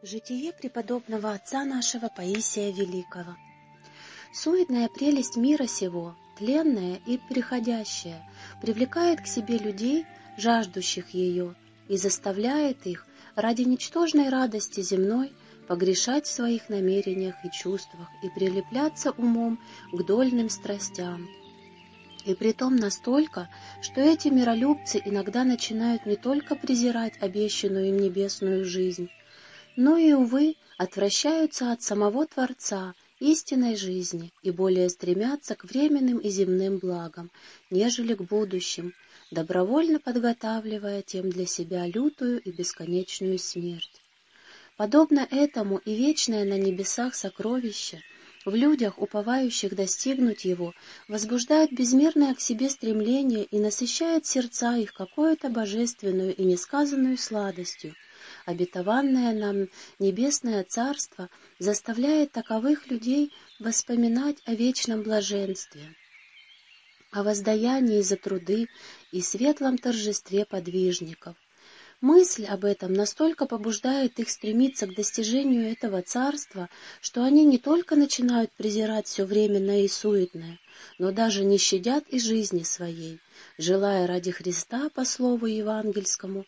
Житие преподобного отца нашего Паисия Великого. Суетная прелесть мира сего, тленная и приходящая, привлекает к себе людей, жаждущих ее, и заставляет их ради ничтожной радости земной погрешать в своих намерениях и чувствах и прилепляться умом к дольным страстям. И притом настолько, что эти миролюбцы иногда начинают не только презирать обещанную им небесную жизнь, но и, увы, отвращаются от самого Творца, истинной жизни, и более стремятся к временным и земным благам, нежели к будущим, добровольно подготавливая тем для себя лютую и бесконечную смерть. Подобно этому и вечное на небесах сокровище в людях, уповающих достигнуть его, возбуждает безмерное к себе стремление и насыщает сердца их какую-то божественную и несказанную сладостью — обетованное нам небесное царство заставляет таковых людей воспоминать о вечном блаженстве, о воздаянии за труды и светлом торжестве подвижников. Мысль об этом настолько побуждает их стремиться к достижению этого царства, что они не только начинают презирать все временное и суетное, но даже не щадят и жизни своей, желая ради Христа, по слову евангельскому,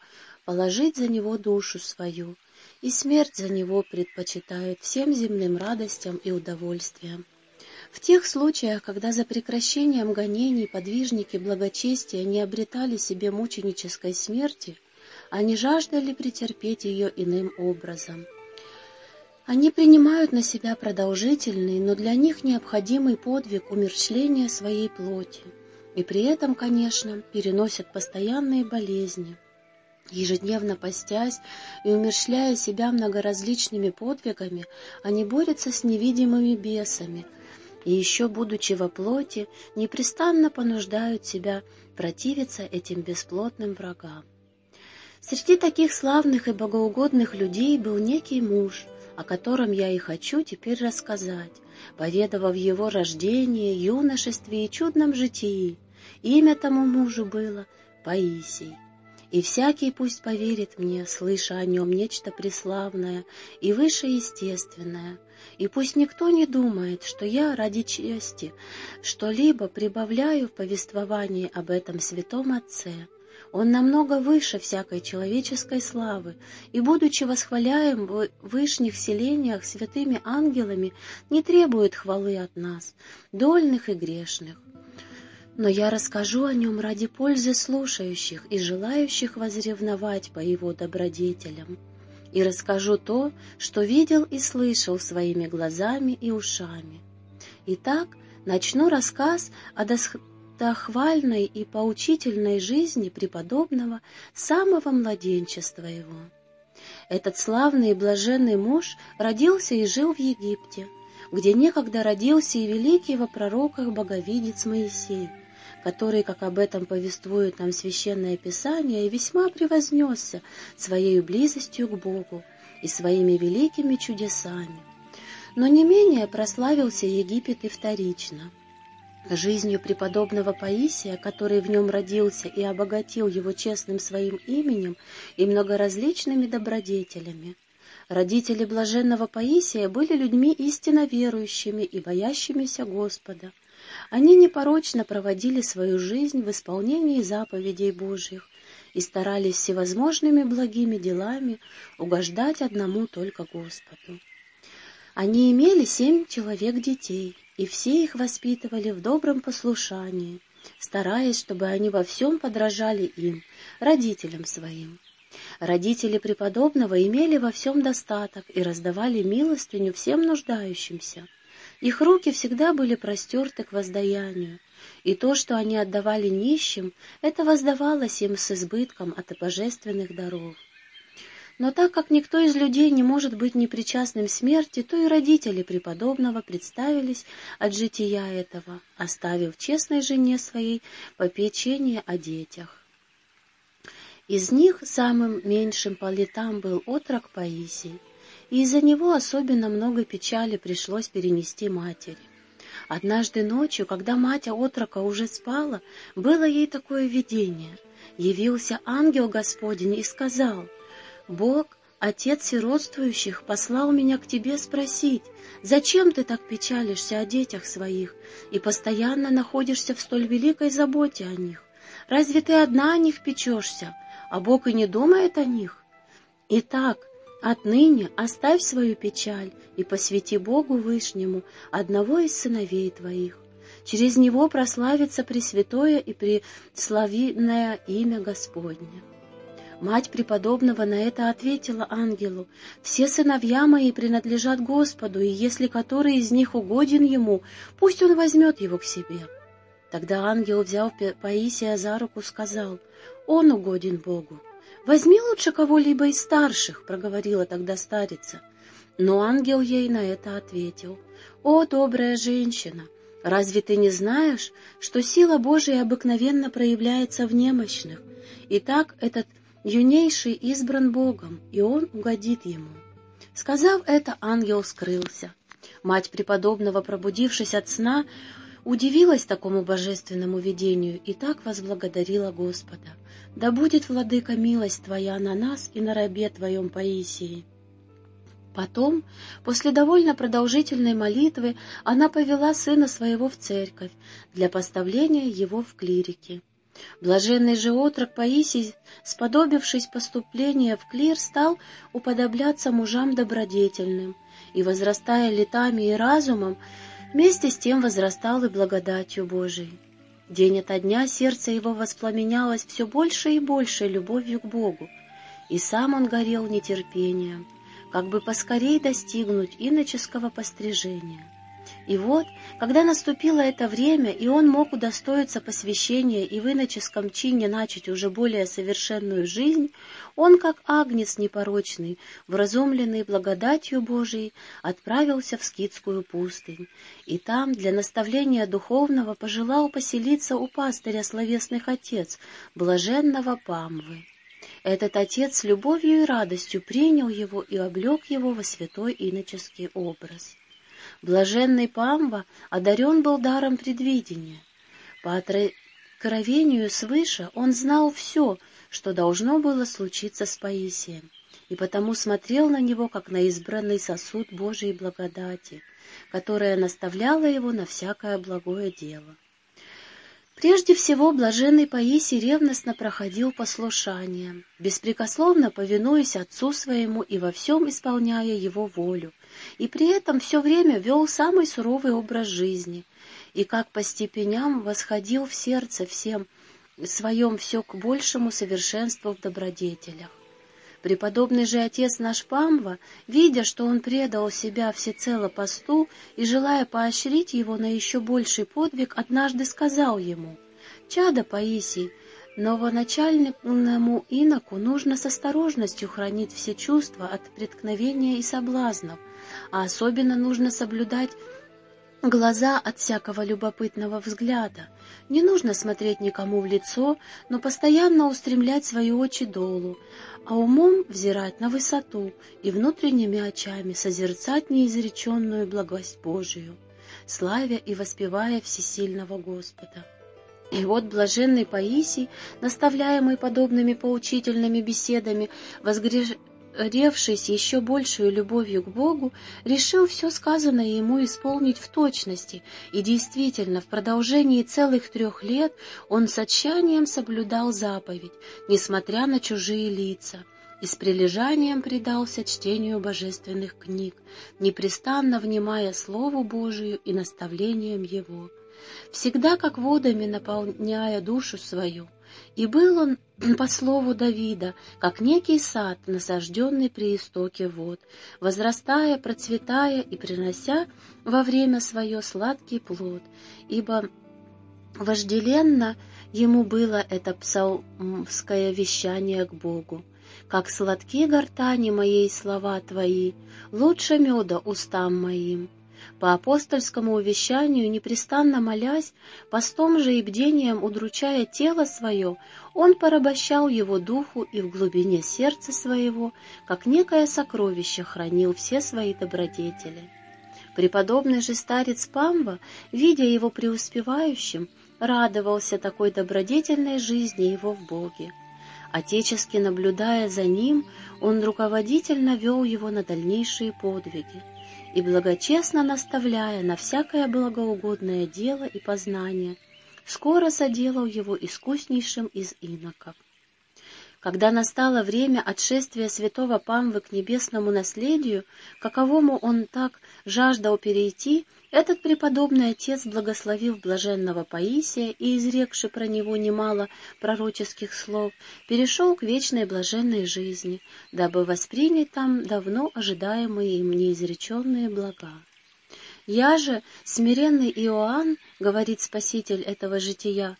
положить за него душу свою, и смерть за него предпочитают всем земным радостям и удовольствиям. В тех случаях, когда за прекращением гонений подвижники благочестия не обретали себе мученической смерти, они жаждали претерпеть ее иным образом. Они принимают на себя продолжительный, но для них необходимый подвиг умерщвления своей плоти, и при этом, конечно, переносят постоянные болезни – Ежедневно постясь и умерщвляя себя многоразличными подвигами, они борются с невидимыми бесами и еще, будучи во плоти, непрестанно понуждают себя противиться этим бесплотным врагам. Среди таких славных и богоугодных людей был некий муж, о котором я и хочу теперь рассказать, поведав его рождении, юношестве и чудном житии. Имя тому мужу было Паисий. И всякий пусть поверит мне, слыша о нем нечто преславное и вышеестественное, и пусть никто не думает, что я ради чести что-либо прибавляю в повествовании об этом святом Отце. Он намного выше всякой человеческой славы, и, будучи восхваляем в вышних селениях святыми ангелами, не требует хвалы от нас, дольных и грешных но я расскажу о нем ради пользы слушающих и желающих возревновать по его добродетелям, и расскажу то, что видел и слышал своими глазами и ушами. Итак, начну рассказ о достохвальной и поучительной жизни преподобного самого младенчества его. Этот славный и блаженный муж родился и жил в Египте, где некогда родился и великий во пророках боговидец Моисей, который, как об этом повествует нам Священное Писание, весьма превознесся своей близостью к Богу и своими великими чудесами. Но не менее прославился Египет и вторично. Жизнью преподобного Паисия, который в нем родился и обогатил его честным своим именем и многоразличными добродетелями. Родители блаженного Паисия были людьми истинно верующими и боящимися Господа, они непорочно проводили свою жизнь в исполнении заповедей Божьих и старались всевозможными благими делами угождать одному только Господу. Они имели семь человек детей, и все их воспитывали в добром послушании, стараясь, чтобы они во всем подражали им, родителям своим. Родители преподобного имели во всем достаток и раздавали милостыню всем нуждающимся — их руки всегда были простерты к воздаянию, и то, что они отдавали нищим, это воздавалось им с избытком от божественных даров. Но так как никто из людей не может быть непричастным смерти, то и родители преподобного представились от жития этого, оставив честной жене своей попечение о детях. Из них самым меньшим по летам был отрок Паисий, и из-за него особенно много печали пришлось перенести матери. Однажды ночью, когда мать отрока уже спала, было ей такое видение. Явился ангел Господень и сказал, «Бог отец сиротствующих послал меня к тебе спросить, зачем ты так печалишься о детях своих и постоянно находишься в столь великой заботе о них? Разве ты одна о них печешься, а Бог и не думает о них? Итак, отныне оставь свою печаль и посвяти Богу Вышнему одного из сыновей твоих. Через него прославится Пресвятое и Преславенное имя Господне. Мать преподобного на это ответила ангелу, «Все сыновья мои принадлежат Господу, и если который из них угоден ему, пусть он возьмет его к себе». Тогда ангел, взял Паисия за руку, сказал, «Он угоден Богу». «Возьми лучше кого-либо из старших», — проговорила тогда старица. Но ангел ей на это ответил, «О, добрая женщина, разве ты не знаешь, что сила Божия обыкновенно проявляется в немощных? Итак, этот юнейший избран Богом, и он угодит ему. Сказав это, ангел скрылся. Мать преподобного, пробудившись от сна, удивилась такому божественному видению и так возблагодарила Господа. «Да будет, Владыка, милость Твоя на нас и на рабе Твоем Паисии». Потом, после довольно продолжительной молитвы, она повела сына своего в церковь для поставления его в клирики. Блаженный же отрок Паисий, сподобившись поступления в клир, стал уподобляться мужам добродетельным, и, возрастая летами и разумом, вместе с тем возрастал и благодатью Божией. День ото дня сердце его воспламенялось все больше и больше любовью к Богу, и сам он горел нетерпением, как бы поскорей достигнуть иноческого пострижения. И вот, когда наступило это время, и он мог удостоиться посвящения и в иноческом чине начать уже более совершенную жизнь, он, как агнец непорочный, вразумленный благодатью Божией, отправился в скитскую пустынь, и там для наставления духовного пожелал поселиться у пастыря словесных отец, блаженного Памвы. Этот отец с любовью и радостью принял его и облег его во святой иноческий образ. Блаженный Памба одарен был даром предвидения. По откровению свыше он знал все, что должно было случиться с Паисием, и потому смотрел на него, как на избранный сосуд Божией благодати, которая наставляла его на всякое благое дело. Прежде всего, блаженный Паисий ревностно проходил послушание, беспрекословно повинуясь отцу своему и во всем исполняя его волю, и при этом все время вел самый суровый образ жизни, и как по степеням восходил в сердце всем своем все к большему совершенству в добродетелях. Преподобный же отец наш Памва, видя, что он предал себя всецело посту и желая поощрить его на еще больший подвиг, однажды сказал ему, «Чадо Паисий, новоначальному иноку нужно с осторожностью хранить все чувства от преткновения и соблазнов, а особенно нужно соблюдать глаза от всякого любопытного взгляда. Не нужно смотреть никому в лицо, но постоянно устремлять свои очи долу, а умом взирать на высоту и внутренними очами созерцать неизреченную благость Божию, славя и воспевая всесильного Господа. И вот блаженный Паисий, наставляемый подобными поучительными беседами, возгреж ревшись еще большую любовью к Богу, решил все сказанное ему исполнить в точности, и действительно, в продолжении целых трех лет он с отчаянием соблюдал заповедь, несмотря на чужие лица, и с прилежанием предался чтению божественных книг, непрестанно внимая Слову Божию и наставлениям Его, всегда как водами наполняя душу свою, и был он, по слову Давида, как некий сад, насажденный при истоке вод, возрастая, процветая и принося во время свое сладкий плод, ибо вожделенно ему было это псалмское вещание к Богу. Как сладки гортани моей слова твои, лучше меда устам моим. По апостольскому увещанию, непрестанно молясь, постом же и бдением удручая тело свое, он порабощал его духу и в глубине сердца своего, как некое сокровище, хранил все свои добродетели. Преподобный же старец Памва, видя его преуспевающим, радовался такой добродетельной жизни его в Боге. Отечески наблюдая за ним, он руководительно вел его на дальнейшие подвиги и, благочестно наставляя на всякое благоугодное дело и познание, скоро соделал его искуснейшим из иноков. Когда настало время отшествия святого Памвы к небесному наследию, каковому он так жаждал перейти, этот преподобный отец благословил блаженного Паисия и, изрекши про него немало пророческих слов, перешел к вечной блаженной жизни, дабы воспринять там давно ожидаемые им неизреченные блага. «Я же, смиренный Иоанн, — говорит спаситель этого жития,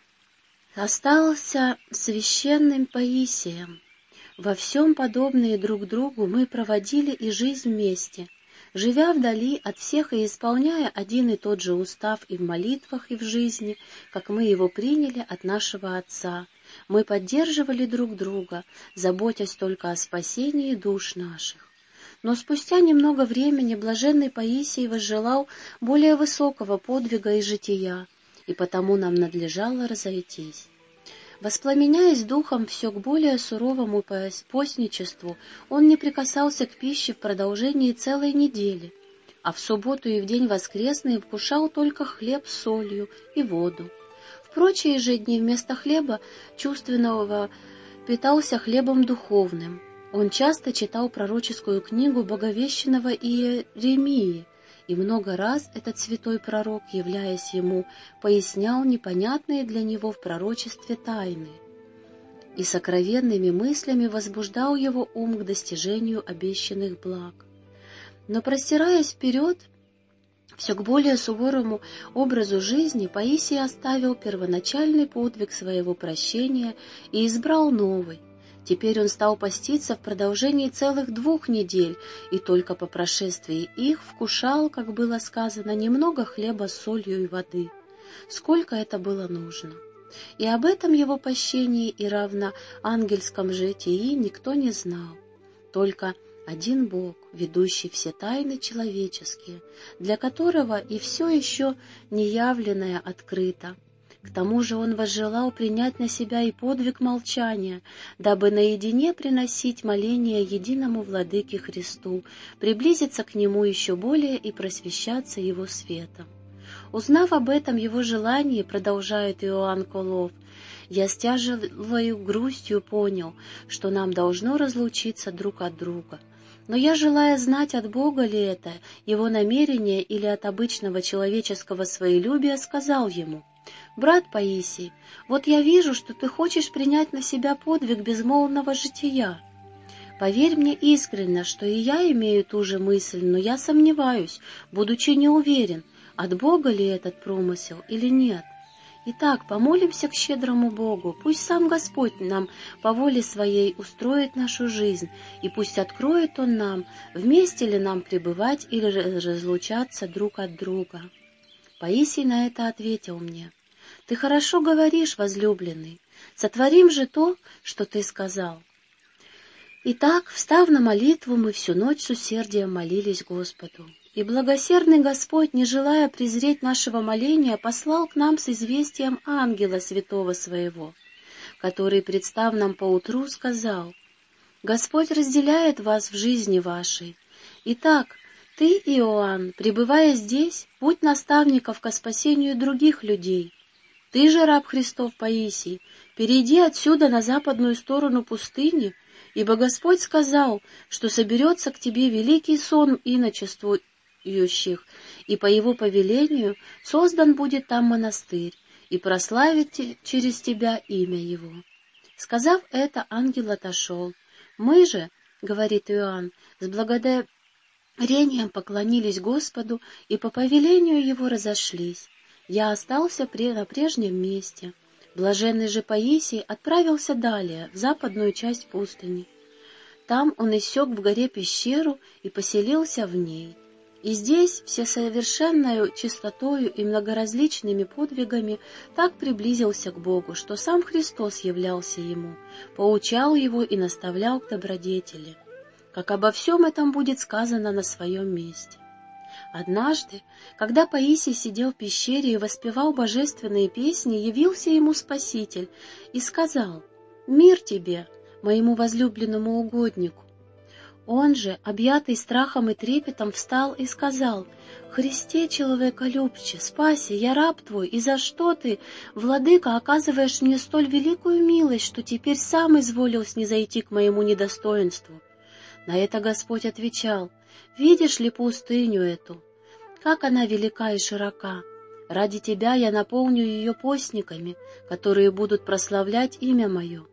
— остался священным Паисием. Во всем подобные друг другу мы проводили и жизнь вместе, живя вдали от всех и исполняя один и тот же устав и в молитвах, и в жизни, как мы его приняли от нашего Отца. Мы поддерживали друг друга, заботясь только о спасении душ наших. Но спустя немного времени блаженный Паисий возжелал более высокого подвига и жития — и потому нам надлежало разойтись. Воспламеняясь духом все к более суровому постничеству, он не прикасался к пище в продолжении целой недели, а в субботу и в день воскресный вкушал только хлеб с солью и воду. В прочие же дни вместо хлеба чувственного питался хлебом духовным. Он часто читал пророческую книгу боговещенного Иеремии, и много раз этот святой пророк, являясь ему, пояснял непонятные для него в пророчестве тайны и сокровенными мыслями возбуждал его ум к достижению обещанных благ. Но простираясь вперед, все к более суворому образу жизни Паисий оставил первоначальный подвиг своего прощения и избрал новый, Теперь он стал поститься в продолжении целых двух недель, и только по прошествии их вкушал, как было сказано, немного хлеба с солью и воды. Сколько это было нужно. И об этом его пощении и равно ангельском житии никто не знал. Только один Бог, ведущий все тайны человеческие, для которого и все еще неявленное открыто, к тому же он возжелал принять на себя и подвиг молчания, дабы наедине приносить моления единому Владыке Христу, приблизиться к Нему еще более и просвещаться Его светом. Узнав об этом его желании, продолжает Иоанн Колов, я с тяжелой грустью понял, что нам должно разлучиться друг от друга. Но я, желая знать, от Бога ли это, его намерение или от обычного человеческого своелюбия, сказал ему, «Брат Паисий, вот я вижу, что ты хочешь принять на себя подвиг безмолвного жития. Поверь мне искренне, что и я имею ту же мысль, но я сомневаюсь, будучи не уверен, от Бога ли этот промысел или нет. Итак, помолимся к щедрому Богу, пусть сам Господь нам по воле своей устроит нашу жизнь, и пусть откроет Он нам, вместе ли нам пребывать или разлучаться друг от друга. Паисий на это ответил мне, «Ты хорошо говоришь, возлюбленный, сотворим же то, что ты сказал». Итак, встав на молитву, мы всю ночь с усердием молились Господу. И благосердный Господь, не желая презреть нашего моления, послал к нам с известием ангела святого своего, который, представ нам поутру, сказал, «Господь разделяет вас в жизни вашей. Итак, ты, Иоанн, пребывая здесь, будь наставников ко спасению других людей. Ты же, раб Христов Паисий, перейди отсюда на западную сторону пустыни, ибо Господь сказал, что соберется к тебе великий сон иночествующих, и по его повелению создан будет там монастырь, и прославит через тебя имя его. Сказав это, ангел отошел. Мы же, — говорит Иоанн, — с благодарностью Рением поклонились Господу и по повелению Его разошлись. Я остался на прежнем месте. Блаженный же Паисий отправился далее, в западную часть пустыни. Там он иссек в горе пещеру и поселился в ней. И здесь, все совершенною чистотою и многоразличными подвигами, так приблизился к Богу, что сам Христос являлся ему, поучал его и наставлял к добродетели как обо всем этом будет сказано на своем месте. Однажды, когда Паисий сидел в пещере и воспевал божественные песни, явился ему Спаситель и сказал, «Мир тебе, моему возлюбленному угоднику!» Он же, объятый страхом и трепетом, встал и сказал, «Христе, человеколюбче, спаси, я раб твой, и за что ты, владыка, оказываешь мне столь великую милость, что теперь сам изволил снизойти к моему недостоинству?» На это Господь отвечал, «Видишь ли пустыню эту? Как она велика и широка! Ради тебя я наполню ее постниками, которые будут прославлять имя мое».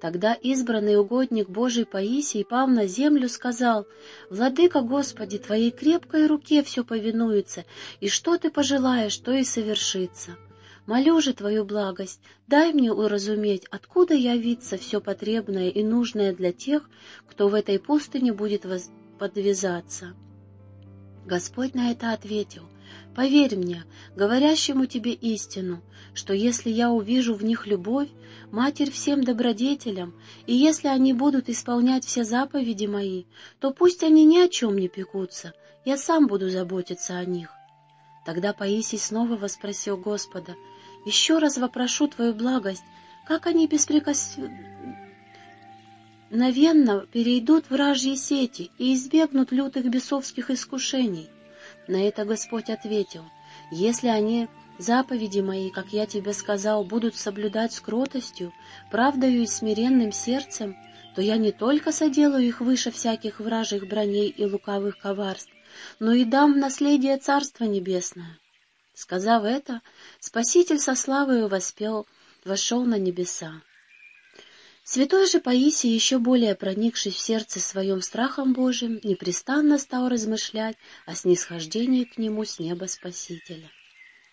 Тогда избранный угодник Божий Паисий, пав на землю, сказал, «Владыка Господи, Твоей крепкой руке все повинуется, и что Ты пожелаешь, то и совершится. Молю же Твою благость, дай мне уразуметь, откуда явится все потребное и нужное для тех, кто в этой пустыне будет воз... подвязаться». Господь на это ответил, «Поверь мне, говорящему тебе истину, что если я увижу в них любовь, Матерь всем добродетелям, и если они будут исполнять все заповеди мои, то пусть они ни о чем не пекутся, я сам буду заботиться о них». Тогда Паисий снова воспросил Господа, «Еще раз вопрошу Твою благость, как они беспрекословно перейдут вражьи сети и избегнут лютых бесовских искушений?» На это Господь ответил, «Если они заповеди мои, как я тебе сказал, будут соблюдать с кротостью, правдою и смиренным сердцем, то я не только соделаю их выше всяких вражьих броней и лукавых коварств, но и дам в наследие Царство Небесное». Сказав это, Спаситель со славою воспел, вошел на небеса. Святой же Паисий, еще более проникшись в сердце своем страхом Божиим, непрестанно стал размышлять о снисхождении к нему с неба Спасителя.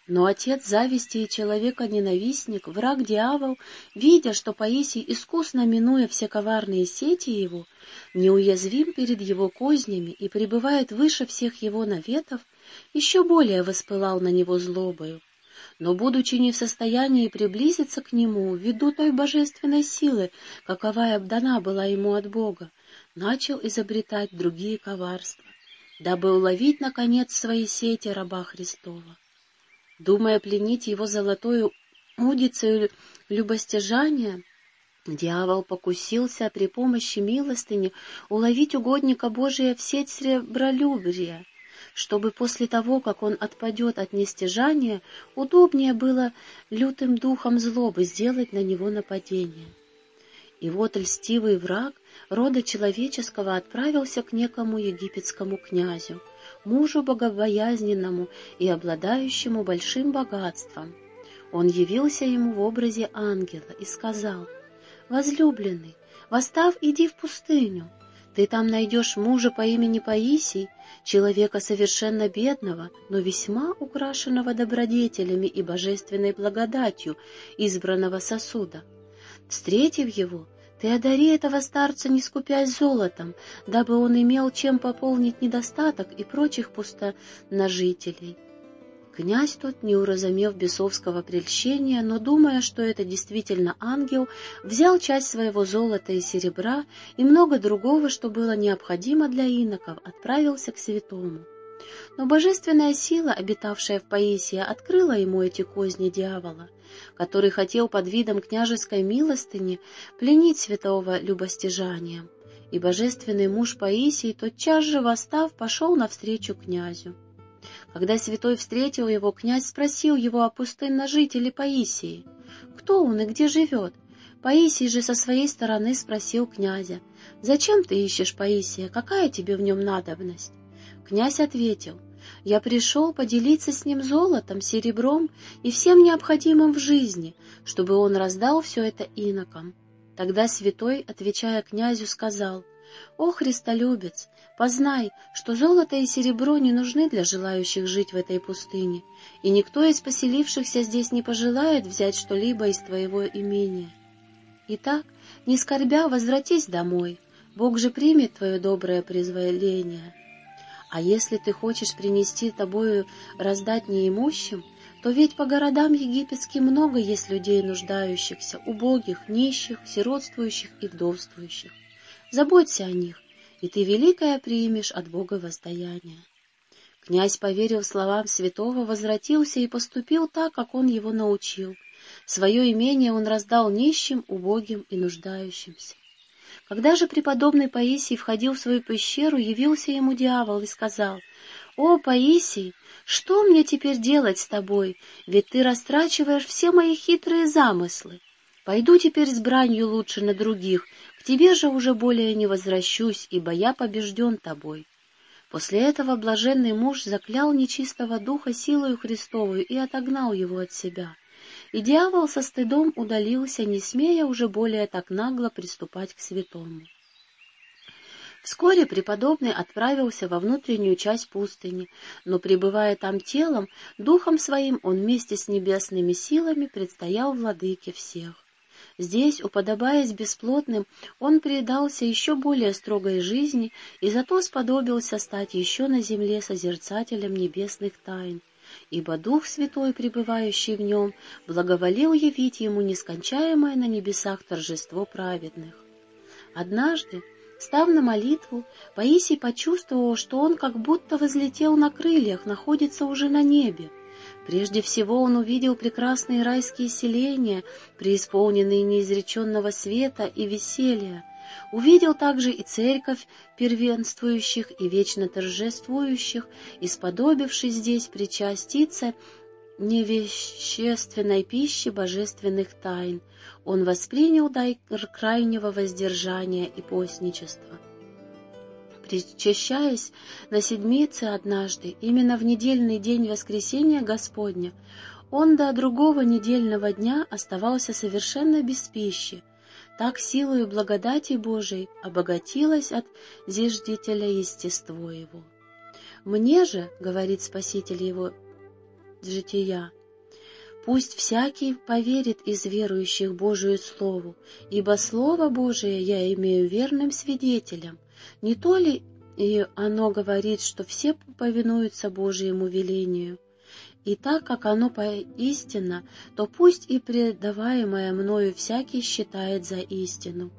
Но отец зависти и человека-ненавистник, враг дьявол, видя, что Паисий, искусно минуя все коварные сети его, неуязвим перед его кознями и пребывает выше всех его наветов, еще более воспылал на него злобою, но, будучи не в состоянии приблизиться к нему ввиду той божественной силы, каковая дана была ему от Бога, начал изобретать другие коварства, дабы уловить, наконец, свои сети раба Христова. Думая пленить его золотою удицей любостяжания, Дьявол покусился при помощи милостыни уловить угодника Божия в сеть сребролюбия, чтобы после того, как он отпадет от нестяжания, удобнее было лютым духом злобы сделать на него нападение. И вот льстивый враг рода человеческого отправился к некому египетскому князю, мужу богобоязненному и обладающему большим богатством. Он явился ему в образе ангела и сказал, «Возлюбленный, восстав, иди в пустыню, ты там найдешь мужа по имени Паисий, человека совершенно бедного, но весьма украшенного добродетелями и божественной благодатью избранного сосуда. Встретив его, ты одари этого старца, не скупясь золотом, дабы он имел чем пополнить недостаток и прочих пустоножителей. Князь тот, не уразумев бесовского прельщения, но думая, что это действительно ангел, взял часть своего золота и серебра и много другого, что было необходимо для иноков, отправился к святому. Но божественная сила, обитавшая в Паисии, открыла ему эти козни дьявола, который хотел под видом княжеской милостыни пленить святого любостяжанием. И божественный муж Паисий, тотчас же восстав, пошел навстречу князю. Когда святой встретил его, князь спросил его о пустынножителе Паисии. Кто он и где живет? Паисий же со своей стороны спросил князя. «Зачем ты ищешь Паисия? Какая тебе в нем надобность?» Князь ответил. «Я пришел поделиться с ним золотом, серебром и всем необходимым в жизни, чтобы он раздал все это инокам». Тогда святой, отвечая князю, сказал — «О, Христолюбец, познай, что золото и серебро не нужны для желающих жить в этой пустыне, и никто из поселившихся здесь не пожелает взять что-либо из твоего имения. Итак, не скорбя, возвратись домой, Бог же примет твое доброе призволение. А если ты хочешь принести тобою раздать неимущим, то ведь по городам египетским много есть людей нуждающихся, убогих, нищих, сиротствующих и вдовствующих. Заботься о них, и ты великое примешь от Бога воздаяние. Князь, поверив словам святого, возвратился и поступил так, как он его научил. Свое имение он раздал нищим, убогим и нуждающимся. Когда же преподобный Паисий входил в свою пещеру, явился ему дьявол и сказал, «О, Паисий, что мне теперь делать с тобой? Ведь ты растрачиваешь все мои хитрые замыслы. Пойду теперь с бранью лучше на других, к тебе же уже более не возвращусь, ибо я побежден тобой». После этого блаженный муж заклял нечистого духа силою Христовую и отогнал его от себя. И дьявол со стыдом удалился, не смея уже более так нагло приступать к святому. Вскоре преподобный отправился во внутреннюю часть пустыни, но, пребывая там телом, духом своим он вместе с небесными силами предстоял владыке всех. Здесь, уподобаясь бесплотным, он предался еще более строгой жизни и зато сподобился стать еще на земле созерцателем небесных тайн, ибо Дух Святой, пребывающий в нем, благоволил явить ему нескончаемое на небесах торжество праведных. Однажды, Став на молитву, Паисий почувствовал, что он как будто возлетел на крыльях, находится уже на небе. Прежде всего он увидел прекрасные райские селения, преисполненные неизреченного света и веселья. Увидел также и церковь первенствующих и вечно торжествующих, и, сподобившись здесь причаститься невещественной пищи божественных тайн, он воспринял дар крайнего воздержания и постничества. Причащаясь на седмице однажды, именно в недельный день воскресения Господня, он до другого недельного дня оставался совершенно без пищи. Так силою благодати Божией обогатилось от зиждителя естество его. «Мне же, — говорит Спаситель его жития, — пусть всякий поверит из верующих Божию Слову, ибо Слово Божие я имею верным свидетелем, не то ли и оно говорит, что все повинуются Божьему велению? И так как оно поистинно, то пусть и предаваемое мною всякий считает за истину.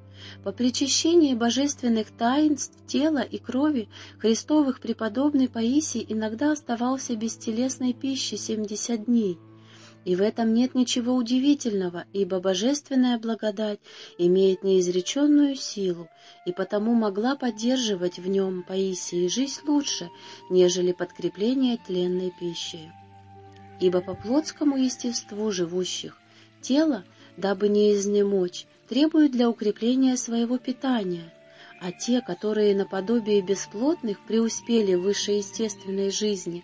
По причащении божественных таинств тела и крови Христовых преподобный Паисий иногда оставался без телесной пищи семьдесят дней, и в этом нет ничего удивительного, ибо божественная благодать имеет неизреченную силу, и потому могла поддерживать в нем Паисии жизнь лучше, нежели подкрепление тленной пищей. Ибо по плотскому естеству живущих тело, дабы не изнемочь, требует для укрепления своего питания, а те, которые наподобие бесплотных преуспели в высшеестественной жизни,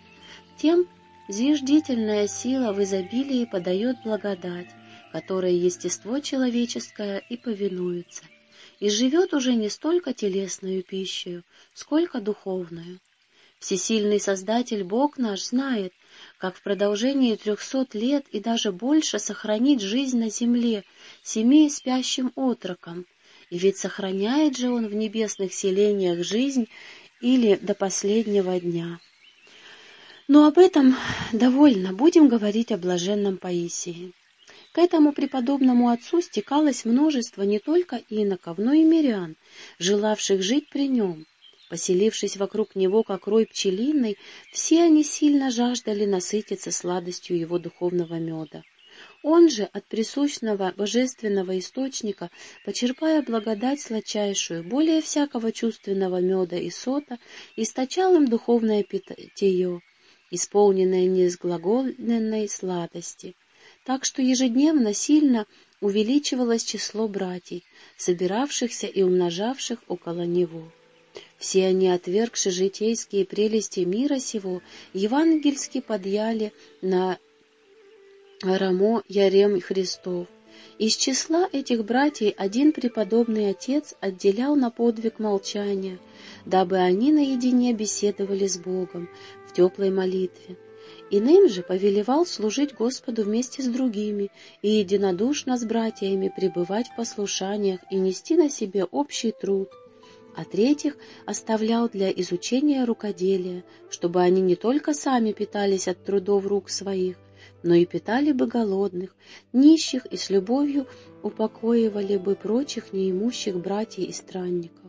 тем Зиждительная сила в изобилии подает благодать, которой естество человеческое и повинуется, и живет уже не столько телесную пищей, сколько духовную. Всесильный Создатель Бог наш знает, как в продолжении трехсот лет и даже больше сохранить жизнь на земле семи спящим отрокам, и ведь сохраняет же Он в небесных селениях жизнь или до последнего дня. Но об этом довольно, будем говорить о блаженном Паисии. К этому преподобному отцу стекалось множество не только иноков, но и мирян, желавших жить при нем. Поселившись вокруг него, как рой пчелиный, все они сильно жаждали насытиться сладостью его духовного меда. Он же от присущного божественного источника, почерпая благодать сладчайшую, более всякого чувственного меда и сота, источал им духовное питье, исполненное неизглагольной сладости, так что ежедневно сильно увеличивалось число братьев, собиравшихся и умножавших около него. Все они, отвергши житейские прелести мира сего, евангельски подъяли на Рамо Ярем Христов. Из числа этих братьев один преподобный отец отделял на подвиг молчания, дабы они наедине беседовали с Богом, теплой молитве. Иным же повелевал служить Господу вместе с другими и единодушно с братьями пребывать в послушаниях и нести на себе общий труд, а третьих оставлял для изучения рукоделия, чтобы они не только сами питались от трудов рук своих, но и питали бы голодных, нищих и с любовью упокоивали бы прочих неимущих братьев и странников.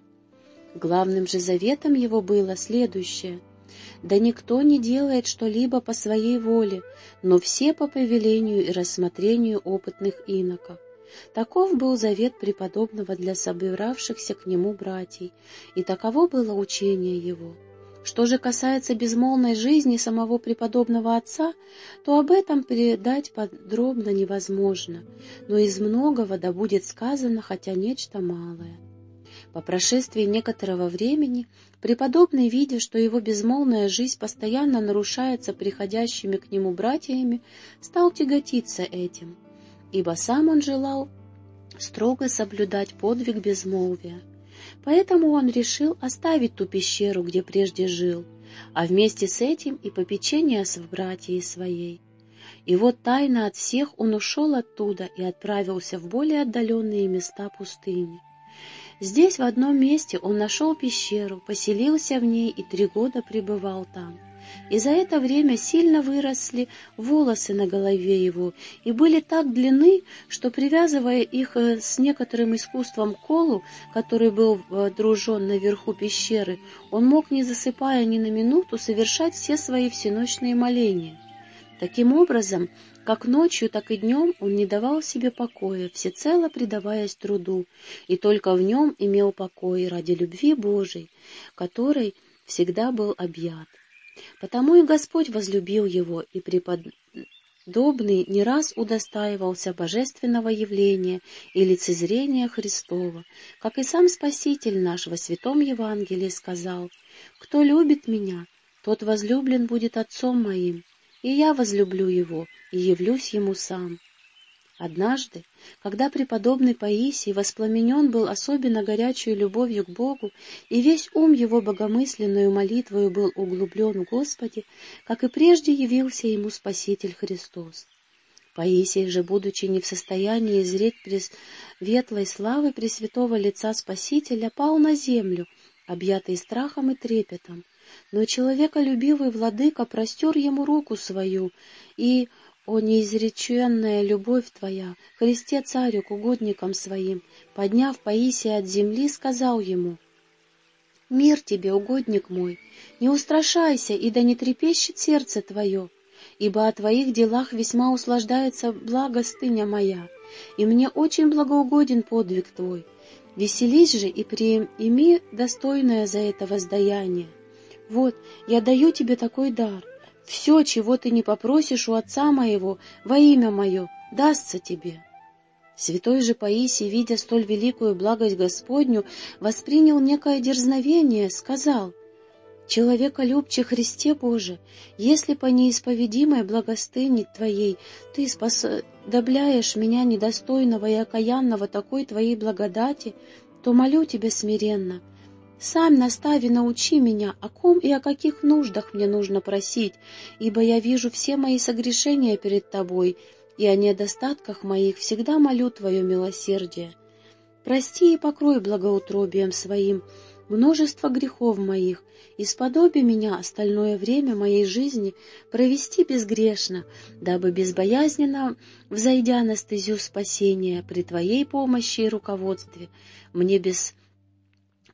Главным же заветом его было следующее — Да никто не делает что-либо по своей воле, но все по повелению и рассмотрению опытных иноков. Таков был завет преподобного для собиравшихся к нему братьев, и таково было учение его. Что же касается безмолвной жизни самого преподобного отца, то об этом передать подробно невозможно, но из многого да будет сказано хотя нечто малое. По прошествии некоторого времени преподобный, видя, что его безмолвная жизнь постоянно нарушается приходящими к нему братьями, стал тяготиться этим, ибо сам он желал строго соблюдать подвиг безмолвия. Поэтому он решил оставить ту пещеру, где прежде жил, а вместе с этим и попечение с братьей своей. И вот тайно от всех он ушел оттуда и отправился в более отдаленные места пустыни. Здесь в одном месте он нашел пещеру, поселился в ней и три года пребывал там и за это время сильно выросли волосы на голове его и были так длинны, что, привязывая их э, с некоторым искусством к колу, который был дружен наверху пещеры, он мог, не засыпая ни на минуту, совершать все свои всеночные моления. Таким образом, как ночью, так и днем он не давал себе покоя, всецело предаваясь труду, и только в нем имел покой ради любви Божией, которой всегда был объят. Потому и Господь возлюбил его, и преподобный не раз удостаивался божественного явления и лицезрения Христова, как и сам Спаситель наш во Святом Евангелии сказал, «Кто любит меня, тот возлюблен будет Отцом моим, и я возлюблю его и явлюсь ему сам». Однажды, когда преподобный Паисий воспламенен был особенно горячей любовью к Богу, и весь ум его богомысленную молитвою был углублен в Господе, как и прежде явился ему Спаситель Христос. Паисий же, будучи не в состоянии зреть ветлой славы Пресвятого лица Спасителя, пал на землю, объятый страхом и трепетом. Но человеколюбивый владыка простер ему руку свою и, о неизреченная любовь Твоя, Христе Царю к угодникам Своим, подняв Паисия от земли, сказал ему, «Мир тебе, угодник мой, не устрашайся, и да не трепещет сердце Твое, ибо о Твоих делах весьма услаждается благостыня моя, и мне очень благоугоден подвиг Твой. Веселись же и прими достойное за это воздаяние. Вот, я даю тебе такой дар, все, чего ты не попросишь у отца моего, во имя мое, дастся тебе». Святой же Паисий, видя столь великую благость Господню, воспринял некое дерзновение, сказал, «Человеколюбче Христе Боже, если по неисповедимой благостыне Твоей Ты способляешь меня недостойного и окаянного такой Твоей благодати, то молю Тебя смиренно, сам настави, научи меня, о ком и о каких нуждах мне нужно просить, ибо я вижу все мои согрешения перед Тобой, и о недостатках моих всегда молю Твое милосердие. Прости и покрой благоутробием своим множество грехов моих, и сподоби меня остальное время моей жизни провести безгрешно, дабы безбоязненно, взойдя на стезю спасения при Твоей помощи и руководстве, мне без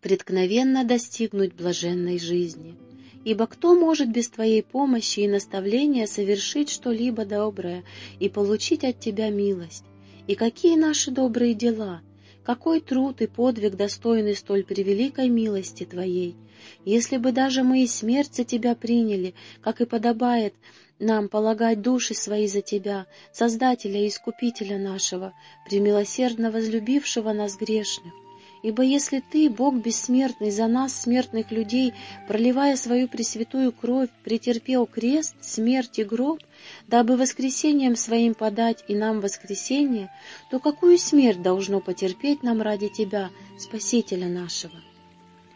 преткновенно достигнуть блаженной жизни. Ибо кто может без Твоей помощи и наставления совершить что-либо доброе и получить от Тебя милость? И какие наши добрые дела? Какой труд и подвиг достойны столь превеликой милости Твоей? Если бы даже мы и смерть Тебя приняли, как и подобает нам полагать души свои за Тебя, Создателя и Искупителя нашего, премилосердно возлюбившего нас грешных, Ибо если Ты, Бог бессмертный, за нас, смертных людей, проливая свою пресвятую кровь, претерпел крест, смерть и гроб, дабы воскресением своим подать и нам воскресение, то какую смерть должно потерпеть нам ради Тебя, Спасителя нашего?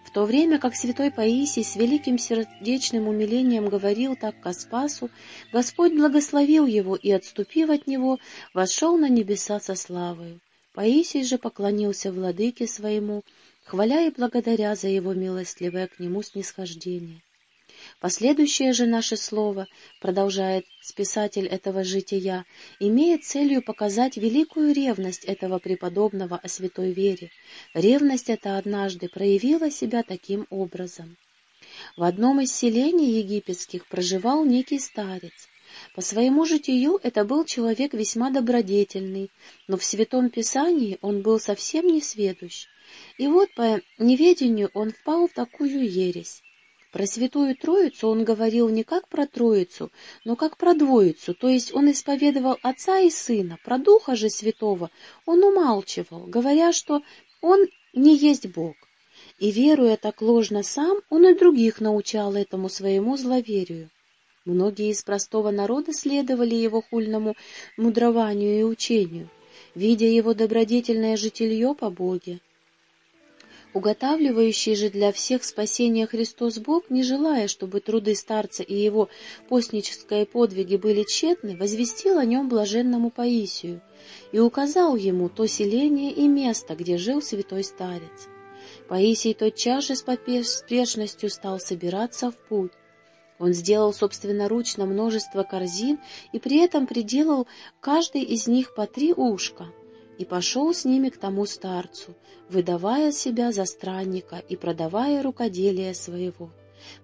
В то время как святой Паисий с великим сердечным умилением говорил так к Аспасу, Господь благословил его и, отступив от него, вошел на небеса со славою. Паисий же поклонился владыке своему, хваля и благодаря за его милостливое к нему снисхождение. Последующее же наше слово, продолжает списатель этого жития, имеет целью показать великую ревность этого преподобного о святой вере. Ревность эта однажды проявила себя таким образом. В одном из селений египетских проживал некий старец. По своему житию это был человек весьма добродетельный, но в Святом Писании он был совсем не сведущ. И вот по неведению он впал в такую ересь. Про Святую Троицу он говорил не как про Троицу, но как про Двоицу, то есть он исповедовал Отца и Сына, про Духа же Святого он умалчивал, говоря, что он не есть Бог. И, веруя так ложно сам, он и других научал этому своему зловерию. Многие из простого народа следовали его хульному мудрованию и учению, видя его добродетельное житилье по Боге. Уготавливающий же для всех спасения Христос Бог, не желая, чтобы труды старца и его постнические подвиги были тщетны, возвестил о нем блаженному Паисию и указал ему то селение и место, где жил святой старец. Паисий тотчас же с поспешностью стал собираться в путь. Он сделал собственноручно множество корзин и при этом приделал каждый из них по три ушка — и пошел с ними к тому старцу, выдавая себя за странника и продавая рукоделие своего.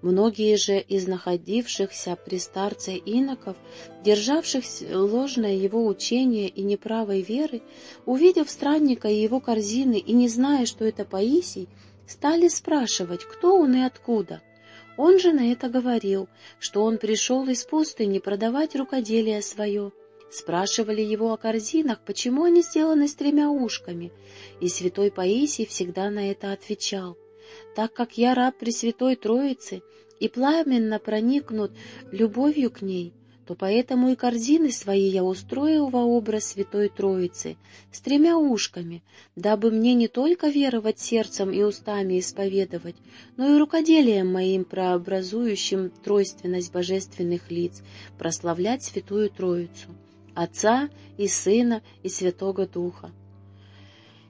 Многие же из находившихся при старце иноков, державших ложное его учение и неправой веры, увидев странника и его корзины и не зная, что это Паисий, стали спрашивать, кто он и откуда. Он же на это говорил, что он пришел из пустыни продавать рукоделие свое, Спрашивали его о корзинах, почему они сделаны с тремя ушками, и святой Паисий всегда на это отвечал. Так как я раб Пресвятой Троицы и пламенно проникнут любовью к ней, то поэтому и корзины свои я устроил во образ Святой Троицы с тремя ушками, дабы мне не только веровать сердцем и устами исповедовать, но и рукоделием моим прообразующим тройственность божественных лиц прославлять Святую Троицу. Отца и Сына и Святого Духа.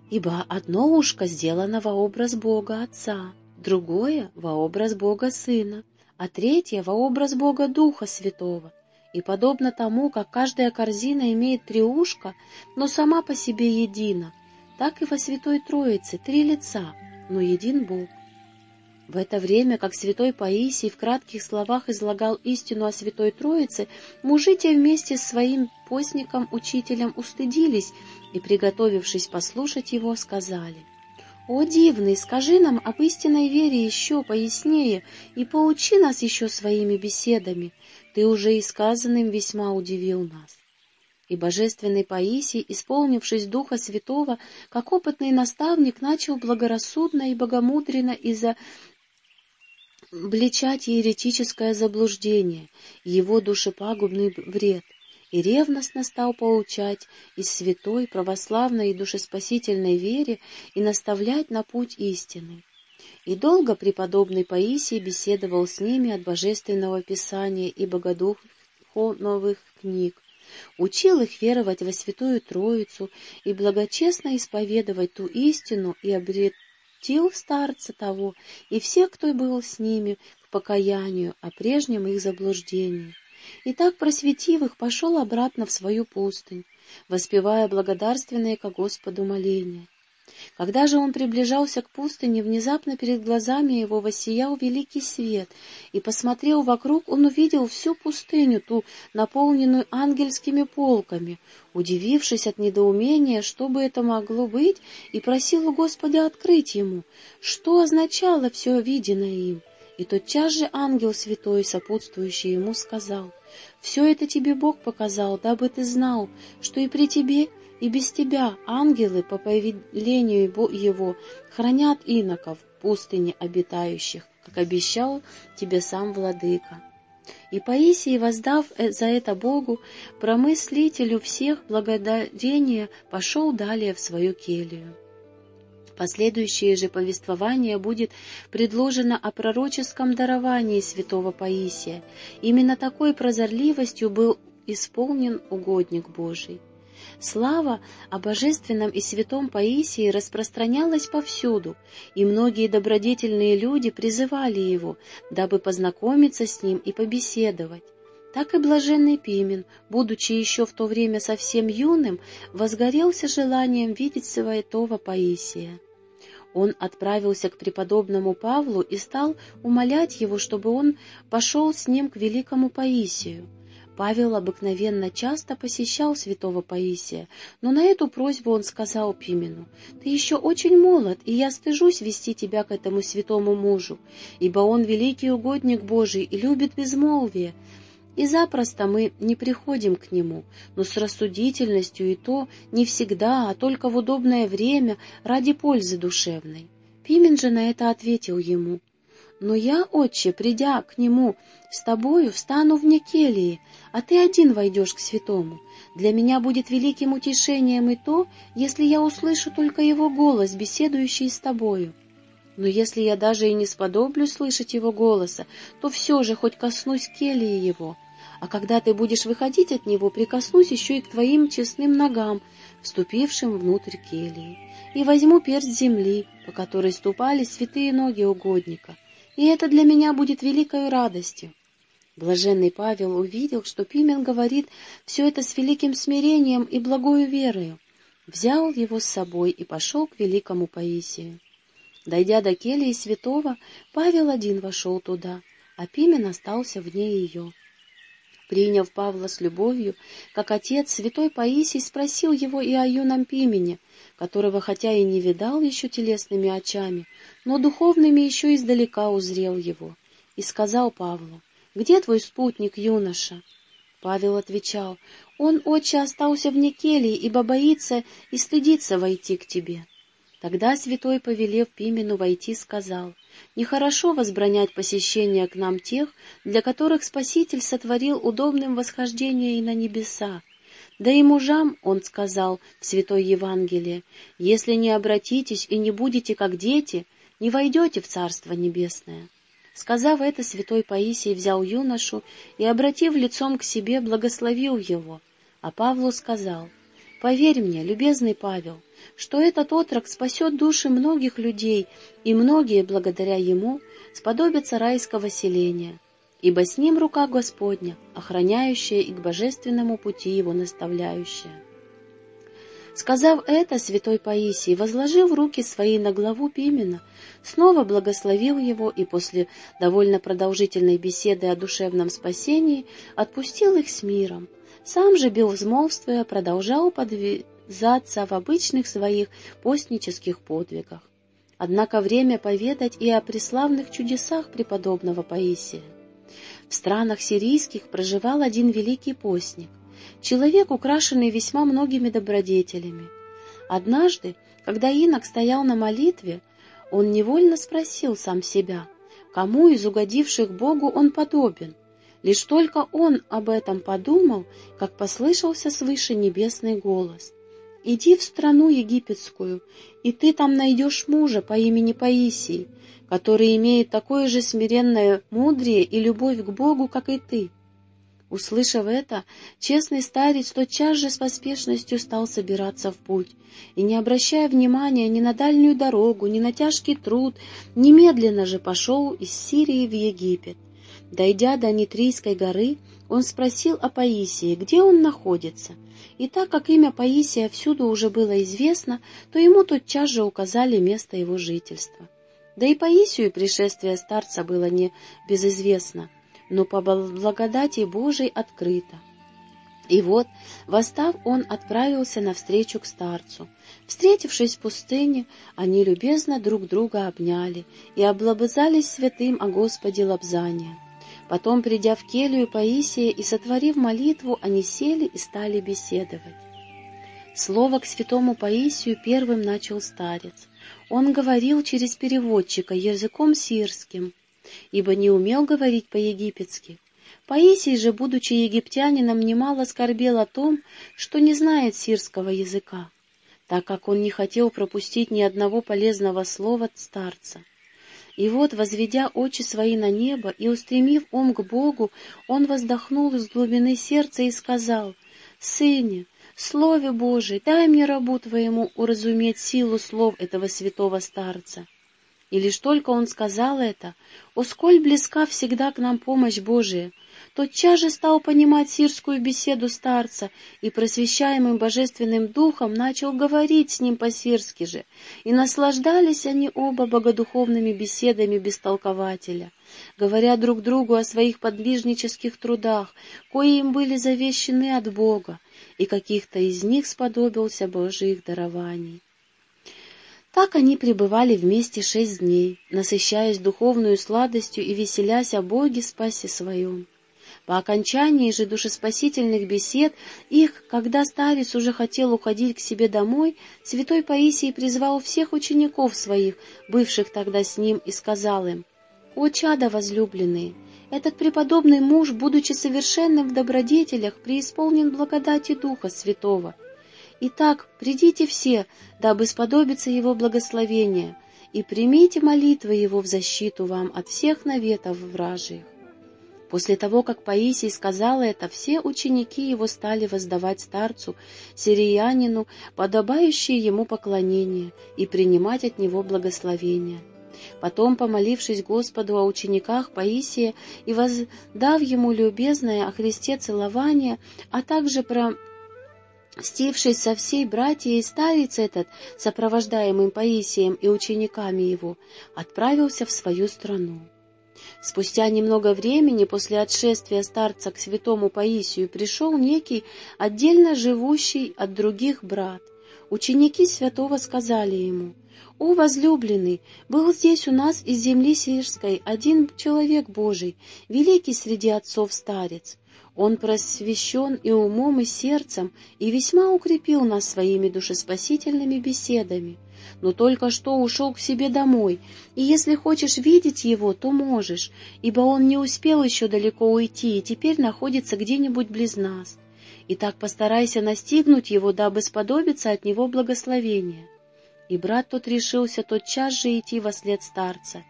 Ибо одно ушко сделано во образ Бога Отца, другое — во образ Бога Сына, а третье — во образ Бога Духа Святого. И подобно тому, как каждая корзина имеет три ушка, но сама по себе едина, так и во Святой Троице три лица, но един Бог. В это время, как святой Паисий в кратких словах излагал истину о Святой Троице, мужи те вместе с своим постником-учителем устыдились и, приготовившись послушать его, сказали, «О, дивный, скажи нам об истинной вере еще пояснее и поучи нас еще своими беседами. Ты уже и сказанным весьма удивил нас». И божественный Паисий, исполнившись Духа Святого, как опытный наставник, начал благорассудно и богомудренно из-за обличать еретическое заблуждение, его душепагубный вред, и ревностно стал поучать из святой, православной и душеспасительной вере и наставлять на путь истины. И долго преподобный Паисий беседовал с ними от божественного писания и богодуховных книг, учил их веровать во Святую Троицу и благочестно исповедовать ту истину и обретать Тил старца того и всех, кто был с ними, к покаянию о прежнем их заблуждении. И так, просветив их, пошел обратно в свою пустынь, воспевая благодарственные ко Господу моления. Когда же он приближался к пустыне, внезапно перед глазами его воссиял великий свет, и, посмотрел вокруг, он увидел всю пустыню, ту, наполненную ангельскими полками, удивившись от недоумения, что бы это могло быть, и просил у Господа открыть ему, что означало все виденное им. И тотчас же ангел святой, сопутствующий ему, сказал, «Все это тебе Бог показал, дабы ты знал, что и при тебе и без тебя ангелы по повелению его хранят иноков в пустыне обитающих, как обещал тебе сам владыка. И Паисий, воздав э, за это Богу, промыслителю всех благодарения, пошел далее в свою келью. Последующее же повествование будет предложено о пророческом даровании святого Паисия. Именно такой прозорливостью был исполнен угодник Божий. Слава о божественном и святом Паисии распространялась повсюду, и многие добродетельные люди призывали его, дабы познакомиться с ним и побеседовать. Так и блаженный Пимен, будучи еще в то время совсем юным, возгорелся желанием видеть святого Паисия. Он отправился к преподобному Павлу и стал умолять его, чтобы он пошел с ним к великому Паисию. Павел обыкновенно часто посещал святого Паисия, но на эту просьбу он сказал Пимену, «Ты еще очень молод, и я стыжусь вести тебя к этому святому мужу, ибо он великий угодник Божий и любит безмолвие, и запросто мы не приходим к нему, но с рассудительностью и то не всегда, а только в удобное время ради пользы душевной». Пимен же на это ответил ему, но я, отче, придя к нему с тобою, встану вне келии, а ты один войдешь к святому. Для меня будет великим утешением и то, если я услышу только его голос, беседующий с тобою. Но если я даже и не сподоблю слышать его голоса, то все же хоть коснусь келии его. А когда ты будешь выходить от него, прикоснусь еще и к твоим честным ногам, вступившим внутрь келии, и возьму перст земли, по которой ступали святые ноги угодника, и это для меня будет великой радостью. Блаженный Павел увидел, что Пимен говорит все это с великим смирением и благою верою, взял его с собой и пошел к великому Паисию. Дойдя до кельи святого, Павел один вошел туда, а Пимен остался вне ее. Приняв Павла с любовью, как отец, святой Паисий спросил его и о юном Пимене, которого хотя и не видал еще телесными очами, но духовными еще издалека узрел его, и сказал Павлу, «Где твой спутник, юноша?» Павел отвечал, «Он, отче, остался вне келии, ибо боится и стыдится войти к тебе». Тогда святой, повелев Пимену войти, сказал, Нехорошо возбранять посещение к нам тех, для которых Спаситель сотворил удобным восхождение и на небеса. Да и мужам, он сказал в Святой Евангелии, если не обратитесь и не будете как дети, не войдете в Царство Небесное. Сказав это, святой Паисий взял юношу и, обратив лицом к себе, благословил его. А Павлу сказал, «Поверь мне, любезный Павел, что этот отрок спасет души многих людей, и многие, благодаря ему, сподобятся райского селения, ибо с ним рука Господня, охраняющая и к божественному пути его наставляющая. Сказав это, святой Паисий, возложив руки свои на главу Пимена, снова благословил его и после довольно продолжительной беседы о душевном спасении отпустил их с миром. Сам же, безмолвствуя, продолжал подвиг заться в обычных своих постнических подвигах. Однако время поведать и о преславных чудесах преподобного Паисия. В странах сирийских проживал один великий постник, человек, украшенный весьма многими добродетелями. Однажды, когда инок стоял на молитве, он невольно спросил сам себя, кому из угодивших Богу он подобен. Лишь только он об этом подумал, как послышался свыше небесный голос — Иди в страну египетскую, и ты там найдешь мужа по имени Паисий, который имеет такое же смиренное мудрее и любовь к Богу, как и ты. Услышав это, честный старец тотчас же с поспешностью стал собираться в путь, и, не обращая внимания ни на дальнюю дорогу, ни на тяжкий труд, немедленно же пошел из Сирии в Египет. Дойдя до Нитрийской горы, он спросил о Паисии, где он находится, и так как имя Паисия всюду уже было известно, то ему тотчас же указали место его жительства. Да и Паисию пришествие старца было не безызвестно, но по благодати Божией открыто. И вот, восстав, он отправился навстречу к старцу. Встретившись в пустыне, они любезно друг друга обняли и облобызались святым о Господе лобзания. Потом, придя в келью Паисия и сотворив молитву, они сели и стали беседовать. Слово к святому Паисию первым начал старец. Он говорил через переводчика языком сирским, ибо не умел говорить по-египетски. Паисий же, будучи египтянином, немало скорбел о том, что не знает сирского языка, так как он не хотел пропустить ни одного полезного слова старца. И вот, возведя очи свои на небо и устремив ум к Богу, он воздохнул из глубины сердца и сказал, «Сыне, Слове Божий, дай мне рабу Твоему уразуметь силу слов этого святого старца». И лишь только он сказал это, о сколь близка всегда к нам помощь Божия, тотчас же стал понимать сирскую беседу старца и, просвещаемым божественным духом, начал говорить с ним по-сирски же, и наслаждались они оба богодуховными беседами бестолкователя, говоря друг другу о своих подвижнических трудах, кои им были завещены от Бога, и каких-то из них сподобился Божиих дарований. Так они пребывали вместе шесть дней, насыщаясь духовную сладостью и веселясь о Боге спасе своем. По окончании же душеспасительных бесед их, когда старец уже хотел уходить к себе домой, святой Паисий призвал всех учеников своих, бывших тогда с ним, и сказал им, «О, чада возлюбленные! Этот преподобный муж, будучи совершенным в добродетелях, преисполнен благодати Духа Святого, Итак, придите все, дабы сподобиться Его благословения, и примите молитвы Его в защиту вам от всех наветов вражьих. После того, как Паисий сказал это, все ученики его стали воздавать старцу, сириянину, подобающее ему поклонение, и принимать от него благословения. Потом, помолившись Господу о учениках Паисия и воздав ему любезное о Христе целование, а также про Стившись со всей братьей, старец этот, сопровождаемым Паисием и учениками его, отправился в свою страну. Спустя немного времени после отшествия старца к святому Паисию пришел некий отдельно живущий от других брат. Ученики святого сказали ему, «О, возлюбленный, был здесь у нас из земли сирской один человек Божий, великий среди отцов старец. Он просвещен и умом, и сердцем, и весьма укрепил нас своими душеспасительными беседами. Но только что ушел к себе домой, и если хочешь видеть его, то можешь, ибо он не успел еще далеко уйти и теперь находится где-нибудь близ нас. И так постарайся настигнуть его, дабы сподобиться от него благословения. И брат тот решился тотчас же идти во след старца.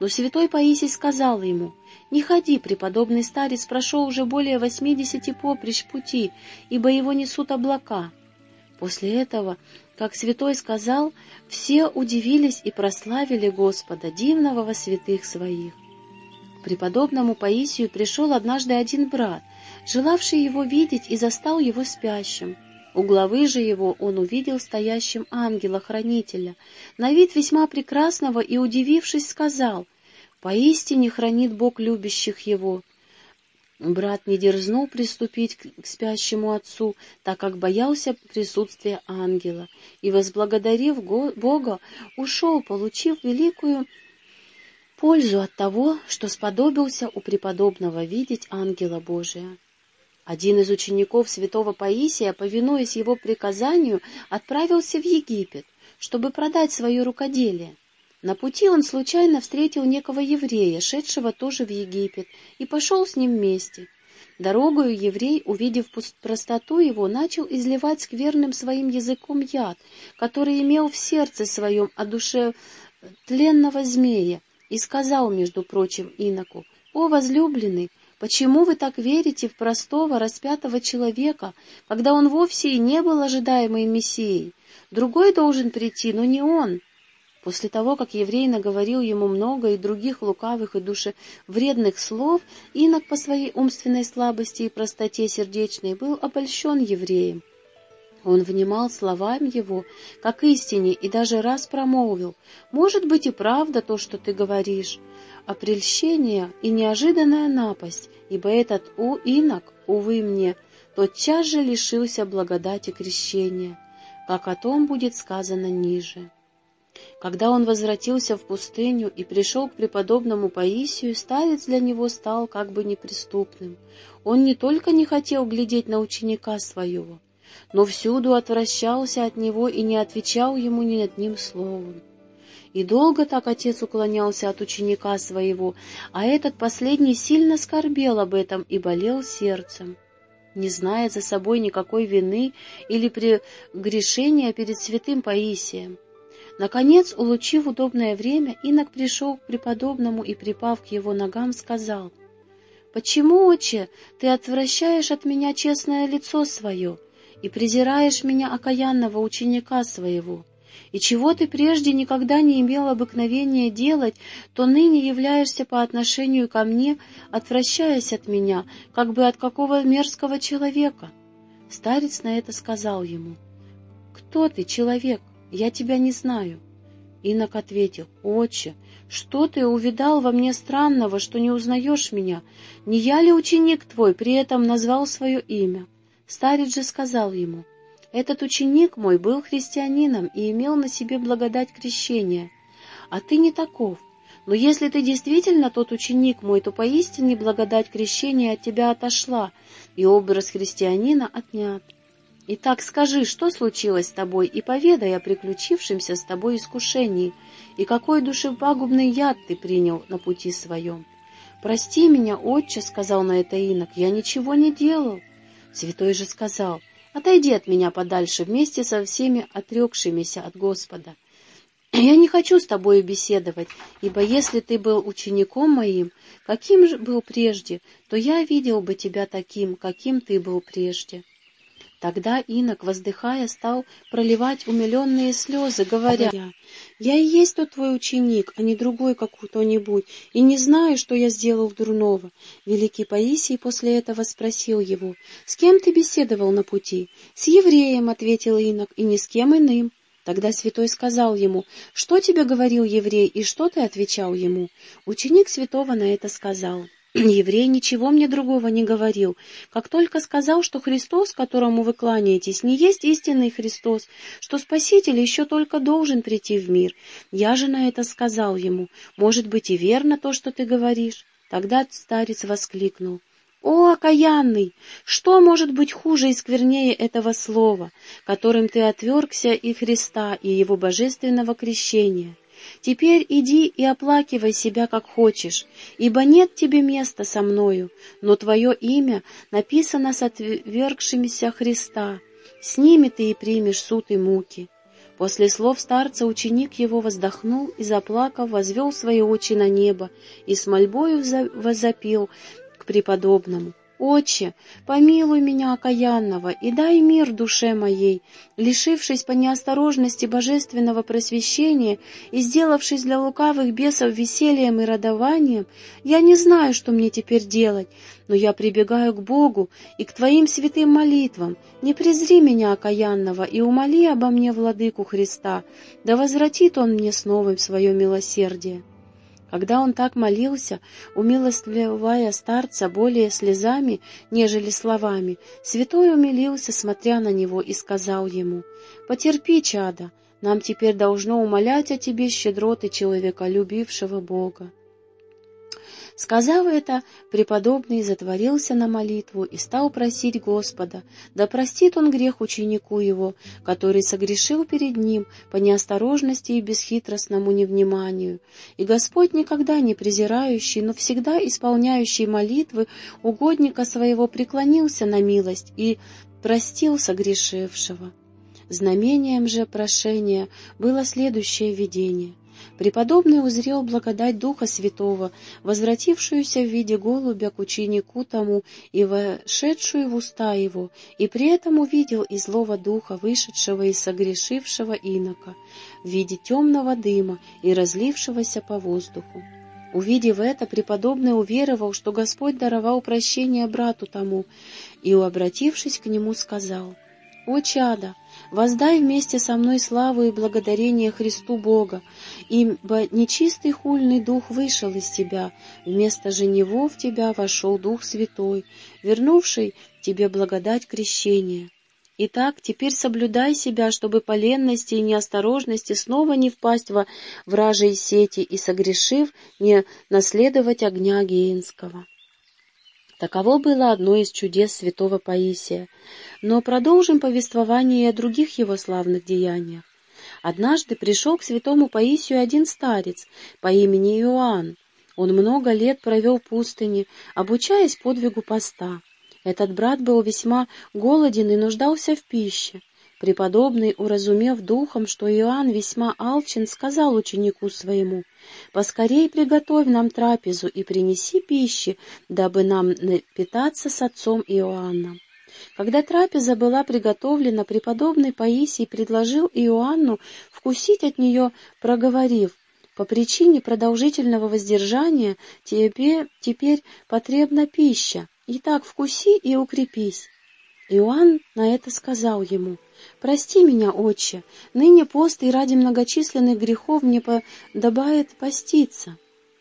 Но святой Паисий сказал ему, «Не ходи, преподобный старец прошел уже более восьмидесяти поприщ пути, ибо его несут облака». После этого, как святой сказал, все удивились и прославили Господа, дивного во святых своих. К преподобному Паисию пришел однажды один брат, желавший его видеть, и застал его спящим. У главы же его он увидел стоящим ангела-хранителя, на вид весьма прекрасного, и, удивившись, сказал, «Поистине хранит Бог любящих его». Брат не дерзнул приступить к спящему отцу, так как боялся присутствия ангела, и, возблагодарив Бога, ушел, получив великую пользу от того, что сподобился у преподобного видеть ангела Божия. Один из учеников святого Паисия, повинуясь его приказанию, отправился в Египет, чтобы продать свое рукоделие. На пути он случайно встретил некого еврея, шедшего тоже в Египет, и пошел с ним вместе. Дорогою еврей, увидев простоту его, начал изливать скверным своим языком яд, который имел в сердце своем о душе тленного змея, и сказал, между прочим, иноку, «О, возлюбленный, Почему вы так верите в простого распятого человека, когда он вовсе и не был ожидаемой мессией? Другой должен прийти, но не он. После того, как еврей наговорил ему много и других лукавых и душевредных слов, инок по своей умственной слабости и простоте сердечной был обольщен евреем. Он внимал словам его, как истине, и даже раз промолвил, «Может быть и правда то, что ты говоришь, а прельщение и неожиданная напасть, ибо этот у инок, увы мне, тотчас же лишился благодати крещения, как о том будет сказано ниже. Когда он возвратился в пустыню и пришел к преподобному Паисию, старец для него стал как бы неприступным. Он не только не хотел глядеть на ученика своего, но всюду отвращался от него и не отвечал ему ни одним словом. И долго так отец уклонялся от ученика своего, а этот последний сильно скорбел об этом и болел сердцем. Не зная за собой никакой вины или прегрешения перед святым Паисием. Наконец, улучив удобное время, инок пришел к преподобному и, припав к его ногам, сказал, «Почему, отче, ты отвращаешь от меня честное лицо свое и презираешь меня, окаянного ученика своего?» и чего ты прежде никогда не имел обыкновения делать, то ныне являешься по отношению ко мне, отвращаясь от меня, как бы от какого мерзкого человека. Старец на это сказал ему, «Кто ты, человек? Я тебя не знаю». Инок ответил, «Отче, что ты увидал во мне странного, что не узнаешь меня? Не я ли ученик твой, при этом назвал свое имя?» Старец же сказал ему, «Этот ученик мой был христианином и имел на себе благодать крещения, а ты не таков. Но если ты действительно тот ученик мой, то поистине благодать крещения от тебя отошла, и образ христианина отнят. Итак, скажи, что случилось с тобой, и поведай о приключившемся с тобой искушении, и какой душепагубный яд ты принял на пути своем. «Прости меня, отче», — сказал на это инок, — «я ничего не делал». Святой же сказал, «Отойди от меня подальше вместе со всеми отрекшимися от Господа. Я не хочу с тобой беседовать, ибо если ты был учеником моим, каким же был прежде, то я видел бы тебя таким, каким ты был прежде». Тогда инок, воздыхая, стал проливать умиленные слезы, говоря, «Я и есть тот твой ученик, а не другой, как кто-нибудь, и не знаю, что я сделал дурного». Великий Паисий после этого спросил его, «С кем ты беседовал на пути?» «С евреем», — ответил инок, — «и ни с кем иным». Тогда святой сказал ему, «Что тебе говорил еврей, и что ты отвечал ему?» Ученик святого на это сказал, Еврей ничего мне другого не говорил, как только сказал, что Христос, которому вы кланяетесь, не есть истинный Христос, что Спаситель еще только должен прийти в мир. Я же на это сказал ему, может быть и верно то, что ты говоришь. Тогда старец воскликнул. «О, окаянный! Что может быть хуже и сквернее этого слова, которым ты отвергся и Христа, и Его божественного крещения?» Теперь иди и оплакивай себя как хочешь, ибо нет тебе места со мною, но твое имя написано с отвергшимися Христа. С ними ты и примешь суд и муки». После слов старца ученик его воздохнул и, заплакав, возвел свои очи на небо и с мольбою возопил к преподобному. «Отче, помилуй меня окаянного и дай мир душе моей, лишившись по неосторожности божественного просвещения и сделавшись для лукавых бесов весельем и радованием, я не знаю, что мне теперь делать, но я прибегаю к Богу и к Твоим святым молитвам. Не презри меня, окаянного, и умоли обо мне владыку Христа, да возвратит Он мне снова свое милосердие». Когда он так молился, умилостливая старца более слезами, нежели словами, святой умилился, смотря на него, и сказал ему, «Потерпи, чада, нам теперь должно умолять о тебе щедроты человека, любившего Бога». Сказав это, преподобный затворился на молитву и стал просить Господа, да простит он грех ученику его, который согрешил перед ним по неосторожности и бесхитростному невниманию. И Господь, никогда не презирающий, но всегда исполняющий молитвы угодника своего, преклонился на милость и простил согрешившего. Знамением же прошения было следующее видение — Преподобный узрел благодать Духа Святого, возвратившуюся в виде голубя к ученику тому и вошедшую в уста его, и при этом увидел и злого духа, вышедшего из согрешившего инока, в виде темного дыма и разлившегося по воздуху. Увидев это, преподобный уверовал, что Господь даровал прощение брату тому, и, обратившись к нему, сказал, «О, чада, воздай вместе со мной славу и благодарение Христу Бога, ибо нечистый хульный дух вышел из тебя, вместо же него в тебя вошел Дух Святой, вернувший тебе благодать крещения. Итак, теперь соблюдай себя, чтобы по ленности и неосторожности снова не впасть во вражьи сети и, согрешив, не наследовать огня Геинского. Таково было одно из чудес святого Паисия. Но продолжим повествование и о других его славных деяниях. Однажды пришел к святому Паисию один старец по имени Иоанн. Он много лет провел в пустыне, обучаясь подвигу поста. Этот брат был весьма голоден и нуждался в пище. Преподобный, уразумев духом, что Иоанн весьма алчен, сказал ученику своему, «Поскорей приготовь нам трапезу и принеси пищи, дабы нам питаться с отцом Иоанном». Когда трапеза была приготовлена, преподобный Паисий предложил Иоанну вкусить от нее, проговорив, «По причине продолжительного воздержания тебе теперь потребна пища. Итак, вкуси и укрепись». Иоанн на это сказал ему, «Прости меня, отче, ныне пост и ради многочисленных грехов мне подобает поститься».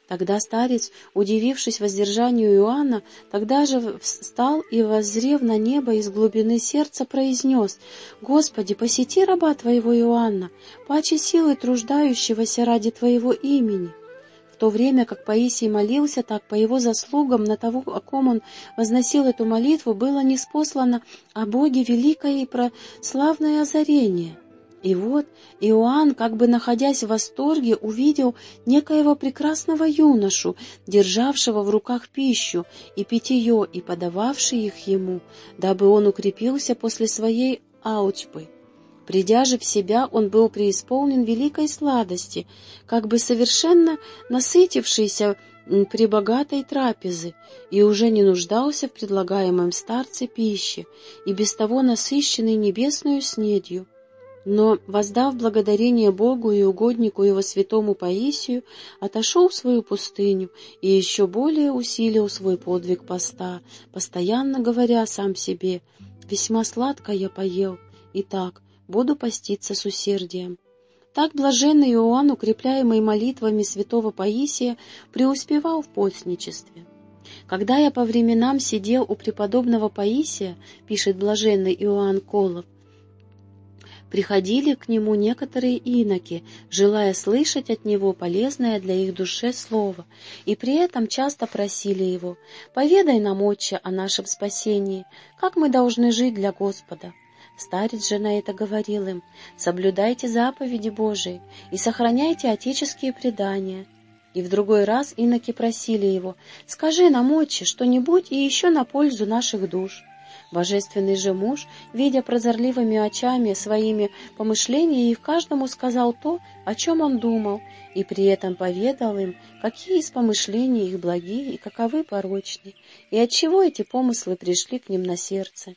Тогда старец, удивившись воздержанию Иоанна, тогда же встал и, воззрев на небо из глубины сердца, произнес, «Господи, посети раба Твоего Иоанна, паче силы труждающегося ради Твоего имени». В то время как Паисий молился так, по его заслугам, на того, о ком он возносил эту молитву, было неспослано о Боге великое и прославное озарение — и вот Иоанн, как бы находясь в восторге, увидел некоего прекрасного юношу, державшего в руках пищу и питье, и подававший их ему, дабы он укрепился после своей аучпы. Придя же в себя, он был преисполнен великой сладости, как бы совершенно насытившийся при богатой трапезе, и уже не нуждался в предлагаемом старце пищи, и без того насыщенный небесную снедью. Но, воздав благодарение Богу и угоднику его святому Паисию, отошел в свою пустыню и еще более усилил свой подвиг поста, постоянно говоря сам себе «Весьма сладко я поел, и так буду поститься с усердием». Так блаженный Иоанн, укрепляемый молитвами святого Паисия, преуспевал в постничестве. Когда я по временам сидел у преподобного Паисия, пишет блаженный Иоанн Колов, приходили к нему некоторые иноки, желая слышать от него полезное для их душе слово, и при этом часто просили его «Поведай нам, Отче, о нашем спасении, как мы должны жить для Господа». Старец же на это говорил им, «Соблюдайте заповеди Божии и сохраняйте отеческие предания». И в другой раз иноки просили его, «Скажи нам, Отче, что-нибудь и еще на пользу наших душ». Божественный же муж, видя прозорливыми очами своими помышления, и в каждому сказал то, о чем он думал, и при этом поведал им, какие из помышлений их благие и каковы порочные, и отчего эти помыслы пришли к ним на сердце.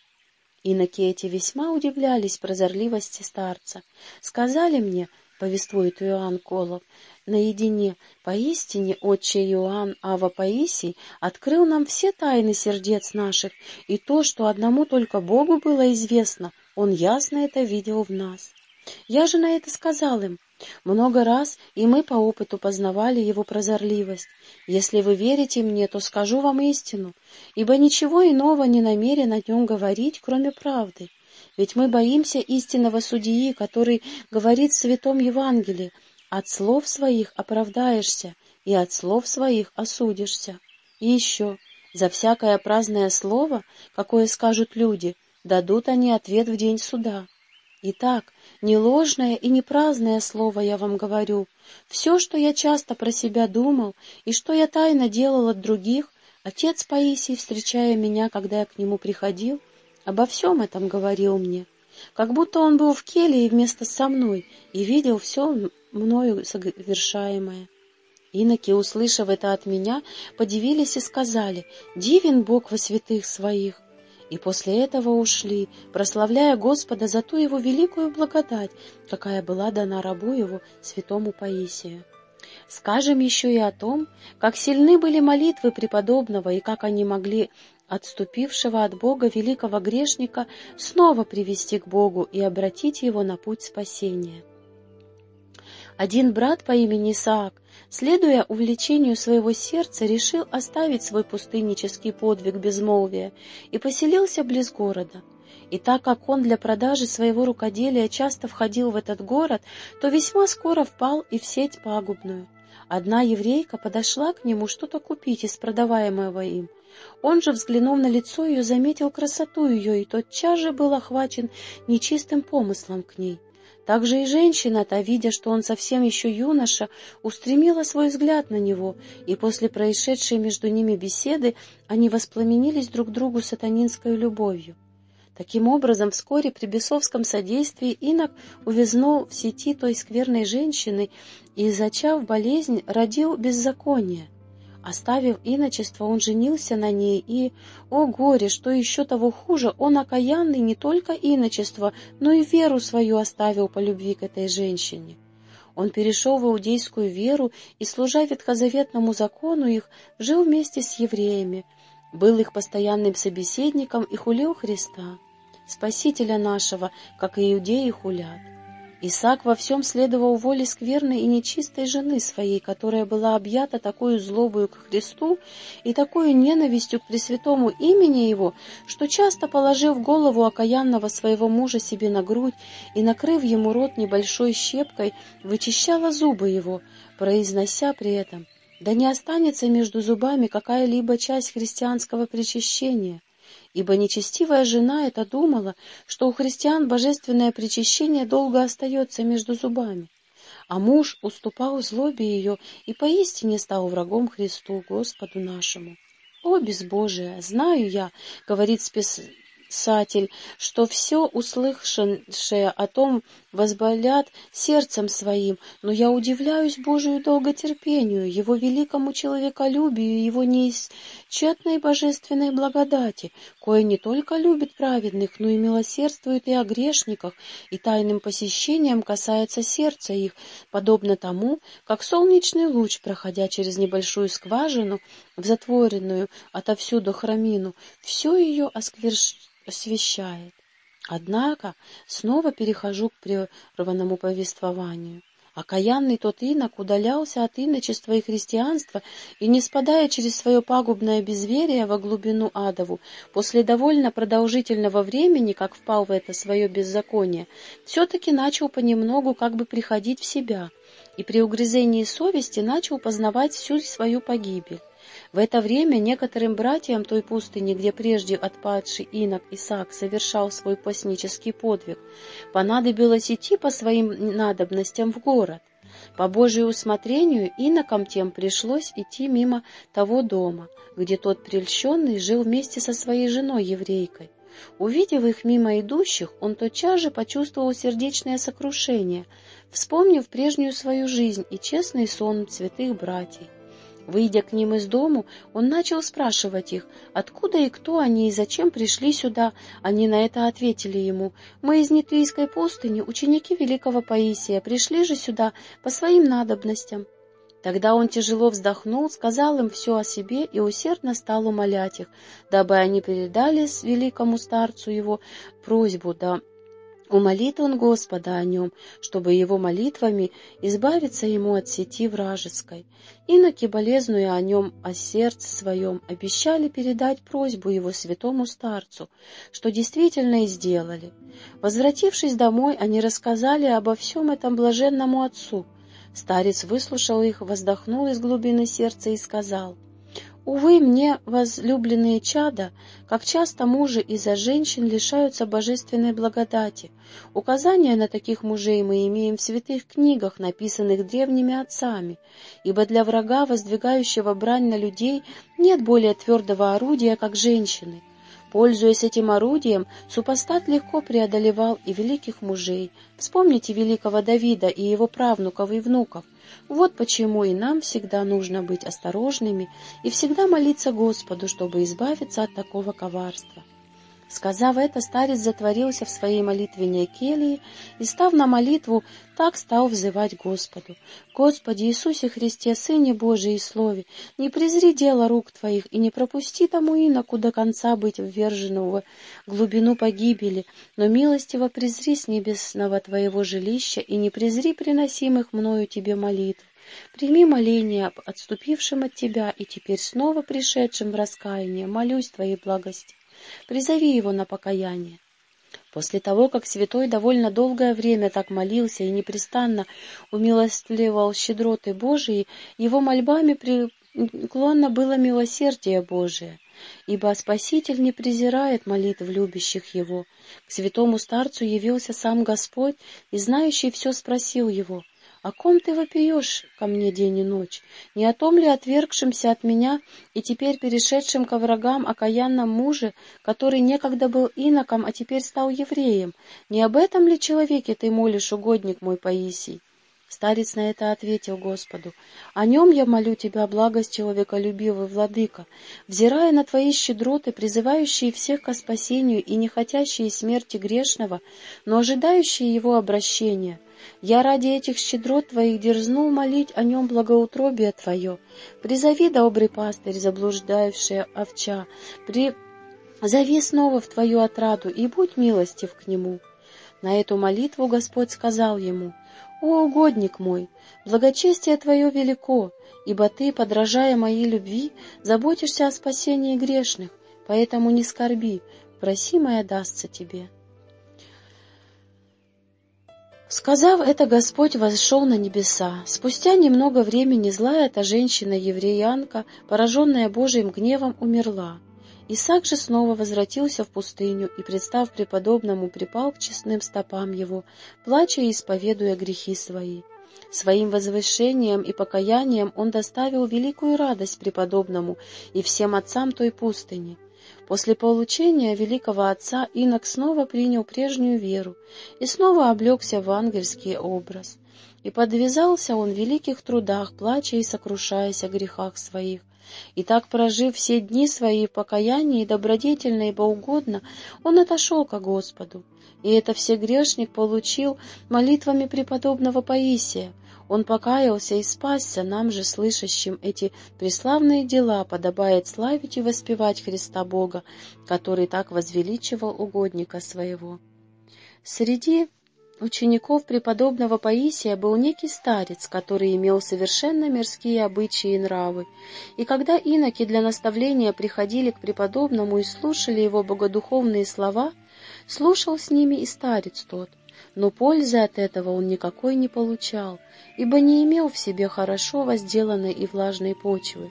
Иноки эти весьма удивлялись прозорливости старца. Сказали мне, повествует Иоанн Колов, наедине. Поистине, отче Иоанн Ава Паисий открыл нам все тайны сердец наших, и то, что одному только Богу было известно, он ясно это видел в нас. Я же на это сказал им, много раз, и мы по опыту познавали его прозорливость. Если вы верите мне, то скажу вам истину, ибо ничего иного не намерен о нем говорить, кроме правды. Ведь мы боимся истинного судьи, который говорит в Святом Евангелии, от слов своих оправдаешься, и от слов своих осудишься. И еще, за всякое праздное слово, какое скажут люди, дадут они ответ в день суда. Итак, не ложное и не праздное слово я вам говорю. Все, что я часто про себя думал и что я тайно делал от других, отец Паисий, встречая меня, когда я к нему приходил, обо всем этом говорил мне. Как будто он был в келье вместо со мной и видел все мною совершаемое. Иноки, услышав это от меня, подивились и сказали, «Дивен Бог во святых своих!» И после этого ушли, прославляя Господа за ту его великую благодать, какая была дана рабу его, святому Паисию. Скажем еще и о том, как сильны были молитвы преподобного и как они могли отступившего от Бога великого грешника снова привести к Богу и обратить его на путь спасения. Один брат по имени Исаак, следуя увлечению своего сердца, решил оставить свой пустыннический подвиг безмолвия и поселился близ города. И так как он для продажи своего рукоделия часто входил в этот город, то весьма скоро впал и в сеть пагубную. Одна еврейка подошла к нему что-то купить из продаваемого им. Он же, взглянув на лицо ее, заметил красоту ее и тотчас же был охвачен нечистым помыслом к ней. Также и женщина-то, видя, что он совсем еще юноша, устремила свой взгляд на него, и после происшедшей между ними беседы они воспламенились друг другу сатанинской любовью. Таким образом, вскоре при бесовском содействии инок увязнул в сети той скверной женщины и, зачав болезнь, родил беззаконие. Оставив иночество, он женился на ней, и, о горе, что еще того хуже, он окаянный не только иночество, но и веру свою оставил по любви к этой женщине. Он перешел в иудейскую веру и, служа ветхозаветному закону их, жил вместе с евреями, был их постоянным собеседником и хулил Христа, Спасителя нашего, как и иудеи хулят. Исаак во всем следовал воле скверной и нечистой жены своей, которая была объята такой злобою к Христу и такой ненавистью к Пресвятому имени Его, что часто, положив голову окаянного своего мужа себе на грудь и, накрыв ему рот небольшой щепкой, вычищала зубы его, произнося при этом «Да не останется между зубами какая-либо часть христианского причащения» ибо нечестивая жена это думала, что у христиан божественное причащение долго остается между зубами. А муж уступал злобе ее и поистине стал врагом Христу, Господу нашему. «О, безбожие! Знаю я, — говорит спис писатель, что все услышавшее о том возболят сердцем своим, но я удивляюсь Божию долготерпению, Его великому человеколюбию, Его неисчетной божественной благодати, кое не только любит праведных, но и милосердствует и о грешниках, и тайным посещением касается сердца их, подобно тому, как солнечный луч, проходя через небольшую скважину, в затворенную отовсюду храмину, все ее осквершает освещает. Однако снова перехожу к прерванному повествованию. Окаянный тот инок удалялся от иночества и христианства, и, не спадая через свое пагубное безверие во глубину адову, после довольно продолжительного времени, как впал в это свое беззаконие, все-таки начал понемногу как бы приходить в себя, и при угрызении совести начал познавать всю свою погибель. В это время некоторым братьям той пустыни, где прежде отпадший инок Исаак совершал свой постнический подвиг, понадобилось идти по своим надобностям в город. По Божию усмотрению инокам тем пришлось идти мимо того дома, где тот прельщенный жил вместе со своей женой еврейкой. Увидев их мимо идущих, он тотчас же почувствовал сердечное сокрушение, вспомнив прежнюю свою жизнь и честный сон святых братьев. Выйдя к ним из дому, он начал спрашивать их, откуда и кто они и зачем пришли сюда. Они на это ответили ему, «Мы из Нитрийской пустыни, ученики великого Паисия, пришли же сюда по своим надобностям». Тогда он тяжело вздохнул, сказал им все о себе и усердно стал умолять их, дабы они передали великому старцу его просьбу, да Умолит он Господа о нем, чтобы его молитвами избавиться ему от сети вражеской. Иноки, болезную о нем, о сердце своем, обещали передать просьбу его святому старцу, что действительно и сделали. Возвратившись домой, они рассказали обо всем этом блаженному отцу. Старец выслушал их, воздохнул из глубины сердца и сказал — Увы, мне, возлюбленные чада, как часто мужи из-за женщин лишаются божественной благодати. Указания на таких мужей мы имеем в святых книгах, написанных древними отцами, ибо для врага, воздвигающего брань на людей, нет более твердого орудия, как женщины. Пользуясь этим орудием, супостат легко преодолевал и великих мужей. Вспомните великого Давида и его правнуков и внуков. Вот почему и нам всегда нужно быть осторожными и всегда молиться Господу, чтобы избавиться от такого коварства. Сказав это, старец затворился в своей молитвенной келье и, став на молитву, так стал взывать Господу. «Господи Иисусе Христе, Сыне Божий и Слове, не презри дело рук Твоих и не пропусти тому иноку до конца быть вверженного в глубину погибели, но милостиво презри с небесного Твоего жилища и не презри приносимых мною Тебе молитв. Прими моление об отступившем от Тебя и теперь снова пришедшем в раскаяние, молюсь Твоей благости призови его на покаяние. После того, как святой довольно долгое время так молился и непрестанно умилостливал щедроты Божии, его мольбами преклонно было милосердие Божие, ибо Спаситель не презирает молитв любящих его. К святому старцу явился сам Господь, и знающий все спросил его — о ком ты вопиешь ко мне день и ночь? Не о том ли отвергшимся от меня и теперь перешедшим ко врагам окаянном муже, который некогда был иноком, а теперь стал евреем? Не об этом ли человеке ты молишь, угодник мой Паисий? Старец на это ответил Господу, «О нем я молю тебя, благость человеколюбивый владыка, взирая на твои щедроты, призывающие всех ко спасению и не хотящие смерти грешного, но ожидающие его обращения. Я ради этих щедрот твоих дерзну молить о нем благоутробие твое. Призови, добрый пастырь, заблуждающая овча, призови снова в твою отраду и будь милостив к нему». На эту молитву Господь сказал ему, «О, угодник мой, благочестие твое велико, ибо ты, подражая моей любви, заботишься о спасении грешных, поэтому не скорби, проси моя дастся тебе». Сказав это, Господь возшел на небеса. Спустя немного времени злая эта женщина-евреянка, пораженная Божьим гневом, умерла. Исаак же снова возвратился в пустыню и, представ преподобному, припал к честным стопам его, плача и исповедуя грехи свои. Своим возвышением и покаянием он доставил великую радость преподобному и всем отцам той пустыни. После получения великого отца инок снова принял прежнюю веру и снова облегся в ангельский образ. И подвязался он в великих трудах, плача и сокрушаясь о грехах своих, и так, прожив все дни свои в покаянии, добродетельно и богоугодно, он отошел ко Господу. И это все грешник получил молитвами преподобного Паисия. Он покаялся и спасся, нам же, слышащим эти преславные дела, подобает славить и воспевать Христа Бога, который так возвеличивал угодника своего. Среди учеников преподобного Паисия был некий старец, который имел совершенно мирские обычаи и нравы, и когда иноки для наставления приходили к преподобному и слушали его богодуховные слова, слушал с ними и старец тот, но пользы от этого он никакой не получал, ибо не имел в себе хорошо возделанной и влажной почвы,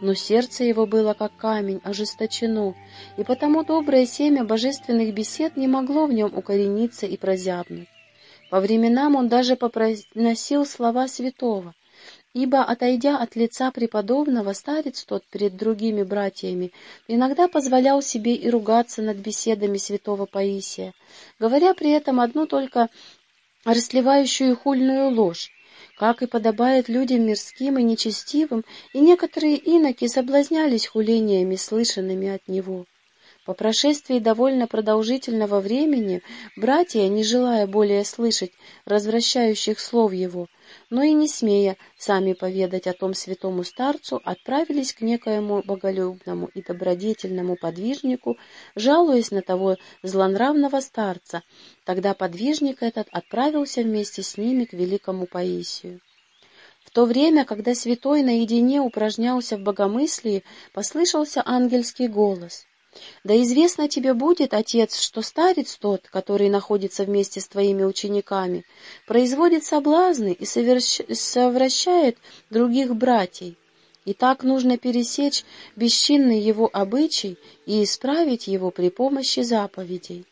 но сердце его было как камень, ожесточено, и потому доброе семя божественных бесед не могло в нем укорениться и прозябнуть. По временам он даже попросил слова святого, ибо, отойдя от лица преподобного, старец тот перед другими братьями иногда позволял себе и ругаться над беседами святого Паисия, говоря при этом одну только расливающую хульную ложь, как и подобает людям мирским и нечестивым, и некоторые иноки соблазнялись хулениями, слышанными от него. По прошествии довольно продолжительного времени братья, не желая более слышать развращающих слов его, но и не смея сами поведать о том святому старцу, отправились к некоему боголюбному и добродетельному подвижнику, жалуясь на того злонравного старца. Тогда подвижник этот отправился вместе с ними к великому Паисию. В то время, когда святой наедине упражнялся в богомыслии, послышался ангельский голос — да известно тебе будет, отец, что старец тот, который находится вместе с твоими учениками, производит соблазны и совращает других братьев. И так нужно пересечь бесчинный его обычай и исправить его при помощи заповедей.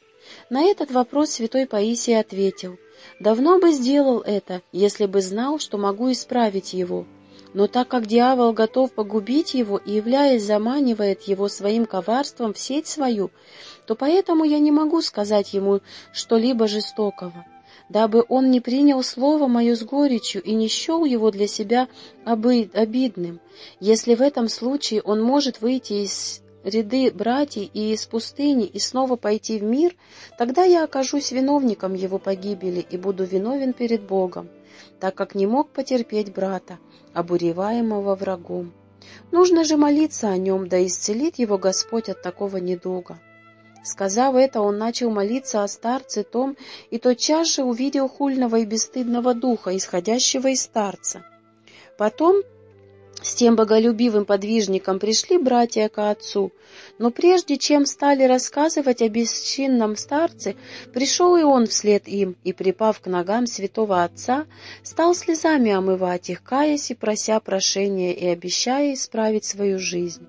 На этот вопрос святой Паисий ответил, «Давно бы сделал это, если бы знал, что могу исправить его». Но так как дьявол готов погубить его и, являясь, заманивает его своим коварством в сеть свою, то поэтому я не могу сказать ему что-либо жестокого, дабы он не принял слово мое с горечью и не счел его для себя обидным. Если в этом случае он может выйти из ряды братьев и из пустыни и снова пойти в мир, тогда я окажусь виновником его погибели и буду виновен перед Богом, так как не мог потерпеть брата, обуреваемого врагом. Нужно же молиться о нем, да исцелит его Господь от такого недуга. Сказав это, он начал молиться о старце том, и тотчас же увидел хульного и бесстыдного духа, исходящего из старца. Потом с тем боголюбивым подвижником пришли братья к отцу, но прежде чем стали рассказывать о бесчинном старце, пришел и он вслед им, и, припав к ногам святого отца, стал слезами омывать их, каясь и прося прощения и обещая исправить свою жизнь.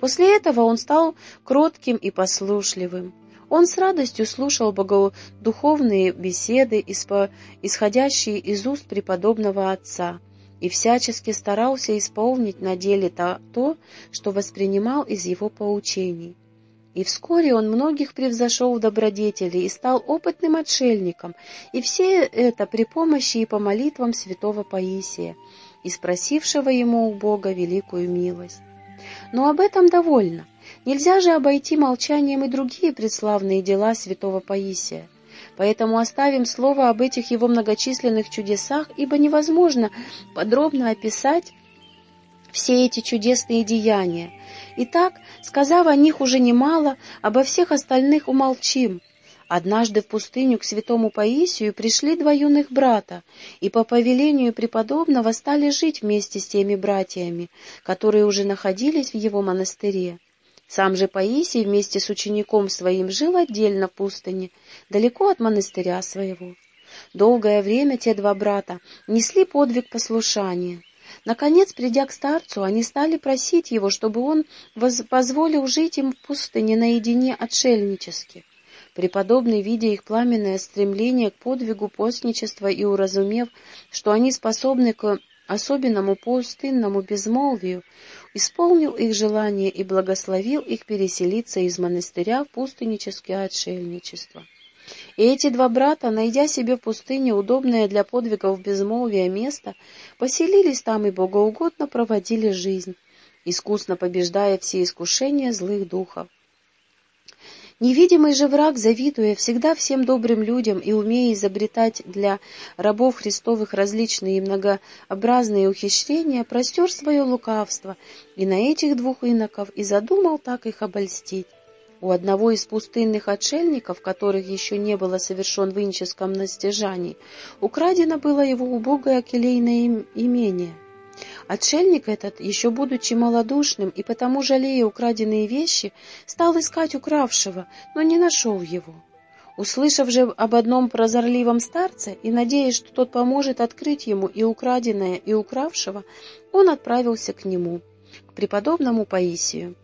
После этого он стал кротким и послушливым. Он с радостью слушал богодуховные беседы, исходящие из уст преподобного отца — и всячески старался исполнить на деле то, то, что воспринимал из его поучений. И вскоре он многих превзошел в добродетели и стал опытным отшельником, и все это при помощи и по молитвам святого Паисия, и спросившего ему у Бога великую милость. Но об этом довольно. Нельзя же обойти молчанием и другие преславные дела святого Паисия. Поэтому оставим слово об этих его многочисленных чудесах, ибо невозможно подробно описать все эти чудесные деяния. Итак, сказав о них уже немало, обо всех остальных умолчим. Однажды в пустыню к святому Паисию пришли два юных брата, и по повелению преподобного стали жить вместе с теми братьями, которые уже находились в его монастыре. Сам же Паисий вместе с учеником своим жил отдельно в пустыне, далеко от монастыря своего. Долгое время те два брата несли подвиг послушания. Наконец, придя к старцу, они стали просить его, чтобы он позволил жить им в пустыне наедине отшельнически. Преподобный, видя их пламенное стремление к подвигу постничества и уразумев, что они способны к особенному пустынному безмолвию, исполнил их желание и благословил их переселиться из монастыря в пустыническое отшельничество. И эти два брата, найдя себе в пустыне удобное для подвигов безмолвия место, поселились там и богоугодно проводили жизнь, искусно побеждая все искушения злых духов. Невидимый же враг, завидуя всегда всем добрым людям и умея изобретать для рабов Христовых различные и многообразные ухищрения, простер свое лукавство и на этих двух иноков и задумал так их обольстить. У одного из пустынных отшельников, которых еще не было совершен в инческом настижании, украдено было его убогое келейное имение. Отшельник этот, еще будучи малодушным и потому жалея украденные вещи, стал искать укравшего, но не нашел его. Услышав же об одном прозорливом старце и надеясь, что тот поможет открыть ему и украденное, и укравшего, он отправился к нему, к преподобному Паисию.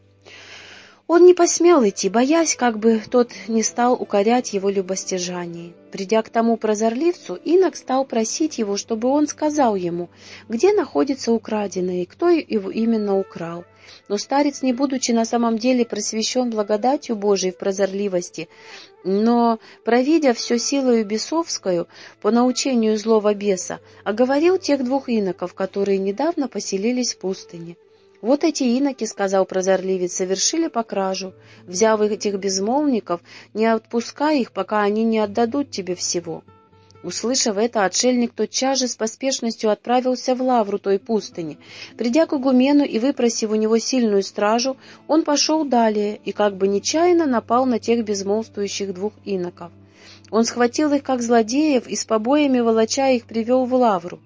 Он не посмел идти, боясь, как бы тот не стал укорять его любостяжание. Придя к тому прозорливцу, инок стал просить его, чтобы он сказал ему, где находится украденное и кто его именно украл. Но старец, не будучи на самом деле просвещен благодатью Божией в прозорливости, но, провидя все силою бесовскую по научению злого беса, оговорил тех двух иноков, которые недавно поселились в пустыне. «Вот эти иноки, — сказал прозорливец, — совершили по кражу. Взяв этих безмолвников, не отпускай их, пока они не отдадут тебе всего». Услышав это, отшельник тотчас же с поспешностью отправился в лавру той пустыни. Придя к игумену и выпросив у него сильную стражу, он пошел далее и как бы нечаянно напал на тех безмолвствующих двух иноков. Он схватил их как злодеев и с побоями волоча их привел в лавру.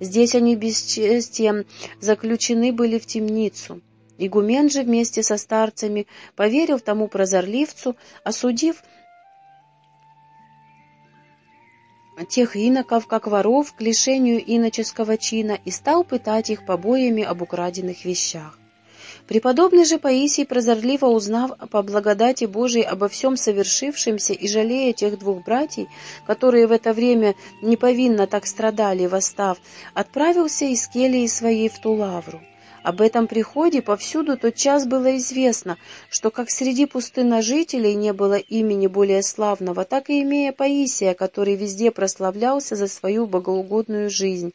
Здесь они бесчестием заключены были в темницу. Игумен же вместе со старцами поверил тому прозорливцу, осудив тех иноков, как воров, к лишению иноческого чина, и стал пытать их побоями об украденных вещах. Преподобный же Паисий, прозорливо узнав по благодати Божией обо всем совершившемся и жалея тех двух братьев, которые в это время неповинно так страдали, восстав, отправился из келии своей в ту лавру. Об этом приходе повсюду тот час было известно, что как среди пустынножителей не было имени более славного, так и имея Паисия, который везде прославлялся за свою богоугодную жизнь.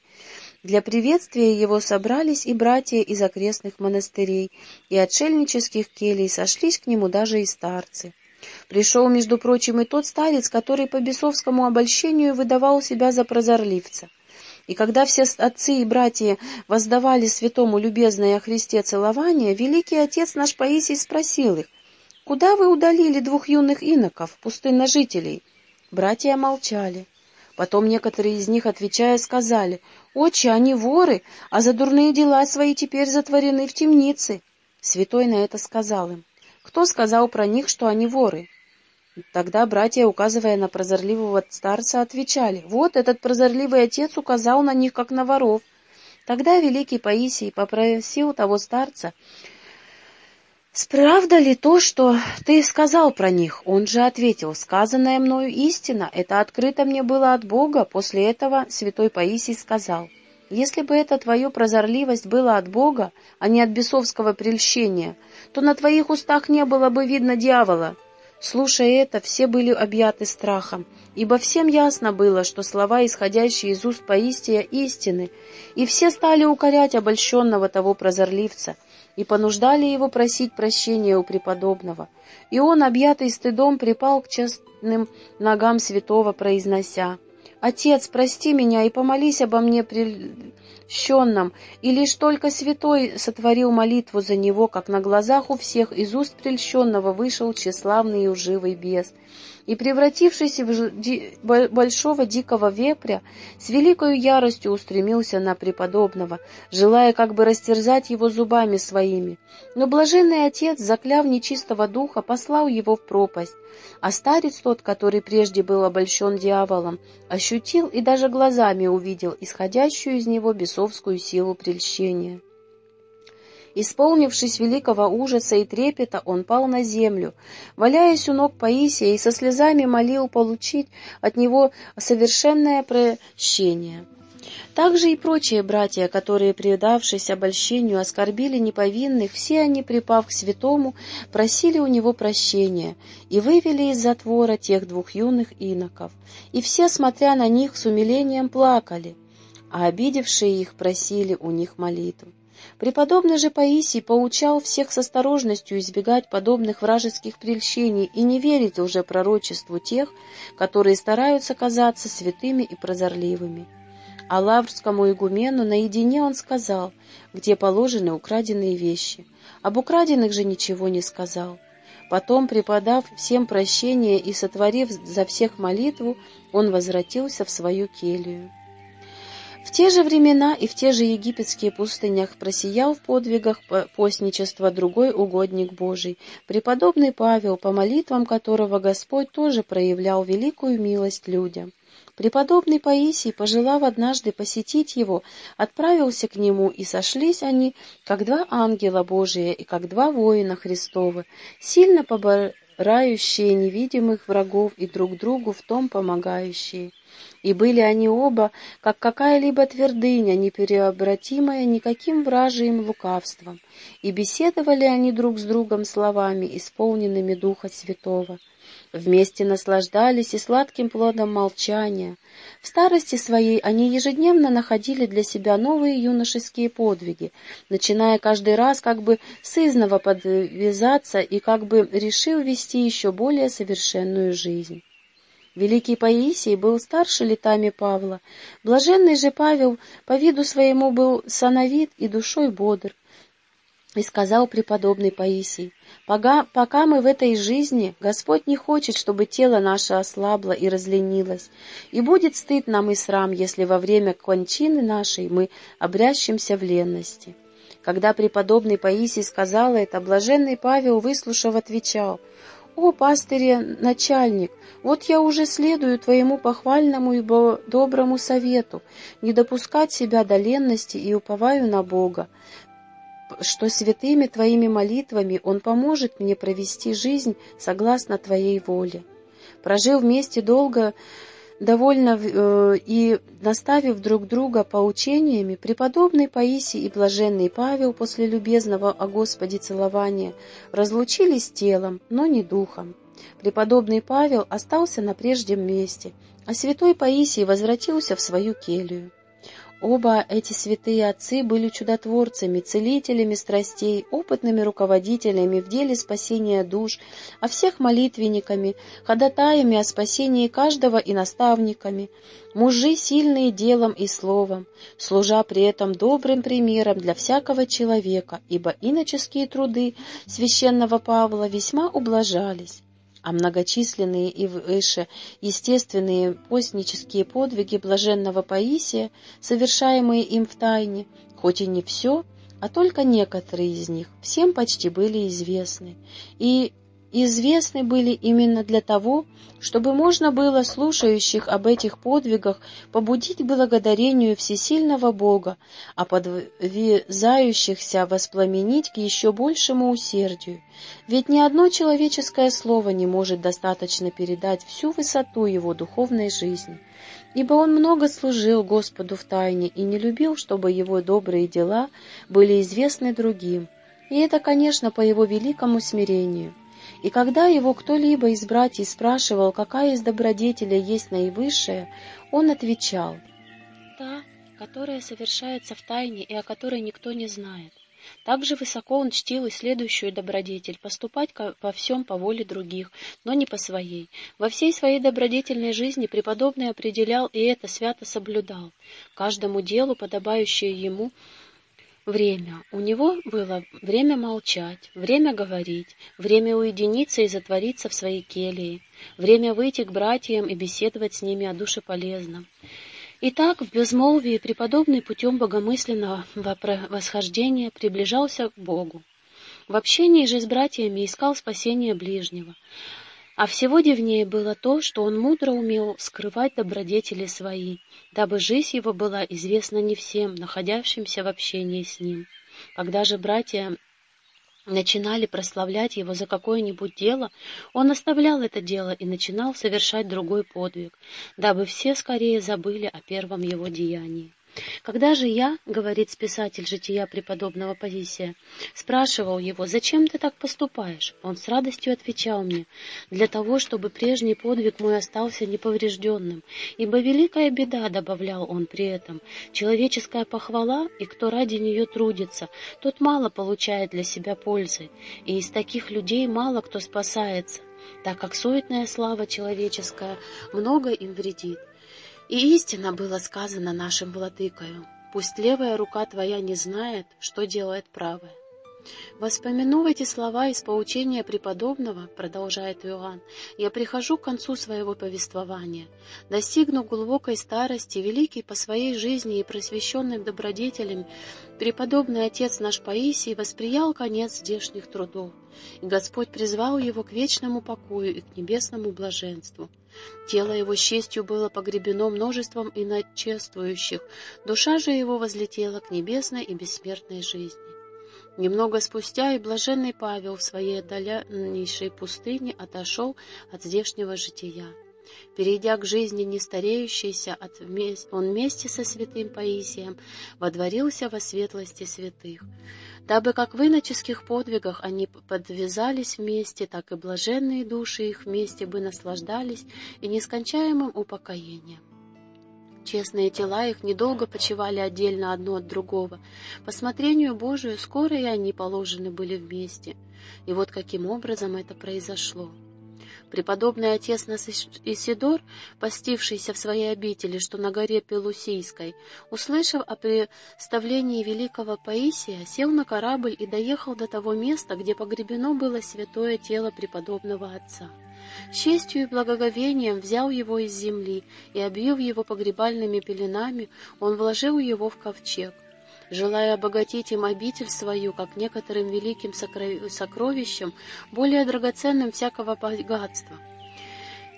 Для приветствия его собрались и братья из окрестных монастырей, и отшельнических келей сошлись к нему даже и старцы. Пришел, между прочим, и тот старец, который по бесовскому обольщению выдавал себя за прозорливца. И когда все отцы и братья воздавали святому любезное о Христе целование, великий отец наш Паисий спросил их, «Куда вы удалили двух юных иноков, пустынножителей?» Братья молчали. Потом некоторые из них, отвечая, сказали, «Отче, они воры, а за дурные дела свои теперь затворены в темнице». Святой на это сказал им, «Кто сказал про них, что они воры?» Тогда братья, указывая на прозорливого старца, отвечали, «Вот этот прозорливый отец указал на них, как на воров». Тогда великий Паисий попросил того старца, «Справда ли то, что ты сказал про них?» Он же ответил, «Сказанное мною истина, это открыто мне было от Бога». После этого святой Паисий сказал, Если бы эта твоя прозорливость была от Бога, а не от бесовского прельщения, то на твоих устах не было бы видно дьявола. Слушая это, все были объяты страхом, ибо всем ясно было, что слова, исходящие из уст поистия истины, и все стали укорять обольщенного того прозорливца, и понуждали его просить прощения у преподобного. И он, объятый стыдом, припал к честным ногам святого, произнося «Отец, прости меня и помолись обо мне прельщенном». И лишь только святой сотворил молитву за него, как на глазах у всех из уст прельщенного вышел тщеславный и уживый бес — и, превратившись в большого дикого вепря, с великою яростью устремился на преподобного, желая как бы растерзать его зубами своими. Но блаженный отец, закляв нечистого духа, послал его в пропасть, а старец тот, который прежде был обольщен дьяволом, ощутил и даже глазами увидел исходящую из него бесовскую силу прельщения. Исполнившись великого ужаса и трепета, он пал на землю, валяясь у ног Паисия и со слезами молил получить от него совершенное прощение. Также и прочие братья, которые, предавшись обольщению, оскорбили неповинных, все они, припав к святому, просили у него прощения и вывели из затвора тех двух юных иноков. И все, смотря на них, с умилением плакали, а обидевшие их просили у них молитву. Преподобный же Паисий поучал всех с осторожностью избегать подобных вражеских прельщений и не верить уже пророчеству тех, которые стараются казаться святыми и прозорливыми. А лаврскому игумену наедине он сказал, где положены украденные вещи. Об украденных же ничего не сказал. Потом, преподав всем прощение и сотворив за всех молитву, он возвратился в свою келью. В те же времена и в те же египетские пустынях просиял в подвигах постничества другой угодник Божий, преподобный Павел, по молитвам которого Господь тоже проявлял великую милость людям. Преподобный Паисий, пожелав однажды посетить его, отправился к нему, и сошлись они, как два ангела Божия и как два воина Христовы, сильно поборающие невидимых врагов и друг другу в том помогающие. И были они оба, как какая-либо твердыня, непереобратимая никаким вражием лукавством, и беседовали они друг с другом словами, исполненными Духа Святого. Вместе наслаждались и сладким плодом молчания. В старости своей они ежедневно находили для себя новые юношеские подвиги, начиная каждый раз как бы сызново подвязаться и как бы решил вести еще более совершенную жизнь. Великий Паисий был старше летами Павла. Блаженный же Павел по виду своему был сановит и душой бодр. И сказал преподобный Паисий, «Пока, пока мы в этой жизни, Господь не хочет, чтобы тело наше ослабло и разленилось, и будет стыд нам и срам, если во время кончины нашей мы обрящемся в ленности». Когда преподобный Паисий сказал это, блаженный Павел, выслушав, отвечал, «О, пастыре, начальник, вот я уже следую твоему похвальному и доброму совету, не допускать себя до ленности и уповаю на Бога, что святыми твоими молитвами Он поможет мне провести жизнь согласно твоей воле. Прожил вместе долго довольно э, и наставив друг друга поучениями, преподобный Паисий и блаженный Павел после любезного о Господе целования разлучились телом, но не духом. Преподобный Павел остался на прежнем месте, а святой Паисий возвратился в свою келью. Оба эти святые отцы были чудотворцами, целителями страстей, опытными руководителями в деле спасения душ, а всех молитвенниками, ходатаями о спасении каждого и наставниками, мужи сильные делом и словом, служа при этом добрым примером для всякого человека, ибо иноческие труды священного Павла весьма ублажались а многочисленные и выше естественные постнические подвиги блаженного Паисия, совершаемые им в тайне, хоть и не все, а только некоторые из них, всем почти были известны, и известны были именно для того, чтобы можно было слушающих об этих подвигах побудить благодарению всесильного Бога, а подвязающихся воспламенить к еще большему усердию. Ведь ни одно человеческое слово не может достаточно передать всю высоту его духовной жизни, ибо он много служил Господу в тайне и не любил, чтобы его добрые дела были известны другим, и это, конечно, по его великому смирению. И когда его кто-либо из братьев спрашивал, какая из добродетелей есть наивысшая, он отвечал «Та, которая совершается в тайне и о которой никто не знает». Также высоко он чтил и следующую добродетель — поступать во всем по воле других, но не по своей. Во всей своей добродетельной жизни преподобный определял и это свято соблюдал. Каждому делу, подобающее ему, время. У него было время молчать, время говорить, время уединиться и затвориться в своей келье, время выйти к братьям и беседовать с ними о душе полезном. Итак, в безмолвии преподобный путем богомысленного восхождения приближался к Богу. В общении же с братьями искал спасения ближнего. А всего дивнее было то, что он мудро умел скрывать добродетели свои, дабы жизнь его была известна не всем, находящимся в общении с ним. Когда же братья начинали прославлять его за какое-нибудь дело, он оставлял это дело и начинал совершать другой подвиг, дабы все скорее забыли о первом его деянии. Когда же я, говорит писатель жития преподобного Паисия, спрашивал его, зачем ты так поступаешь, он с радостью отвечал мне, для того, чтобы прежний подвиг мой остался неповрежденным, ибо великая беда, добавлял он при этом, человеческая похвала, и кто ради нее трудится, тот мало получает для себя пользы, и из таких людей мало кто спасается, так как суетная слава человеческая много им вредит. И истинно было сказано нашим владыкою, пусть левая рука твоя не знает, что делает правая. Воспомянув эти слова из поучения преподобного, продолжает Иоанн, я прихожу к концу своего повествования. Достигнув глубокой старости, великий по своей жизни и просвещенный добродетелем, преподобный отец наш Паисий восприял конец здешних трудов, и Господь призвал его к вечному покою и к небесному блаженству. Тело его с честью было погребено множеством иночествующих, душа же его возлетела к небесной и бессмертной жизни. Немного спустя и блаженный Павел в своей отдаленнейшей пустыне отошел от здешнего жития. Перейдя к жизни нестареющейся, он вместе со святым Паисием водворился во светлости святых, дабы как в иноческих подвигах они подвязались вместе, так и блаженные души их вместе бы наслаждались и нескончаемым упокоением. Честные тела их недолго почивали отдельно одно от другого. По смотрению Божию скоро и они положены были вместе. И вот каким образом это произошло. Преподобный отец нас Исидор, постившийся в своей обители, что на горе Пелусийской, услышав о представлении великого Паисия, сел на корабль и доехал до того места, где погребено было святое тело преподобного отца. С честью и благоговением взял его из земли и, обвив его погребальными пеленами, он вложил его в ковчег желая обогатить им обитель свою, как некоторым великим сокровищем, более драгоценным всякого богатства.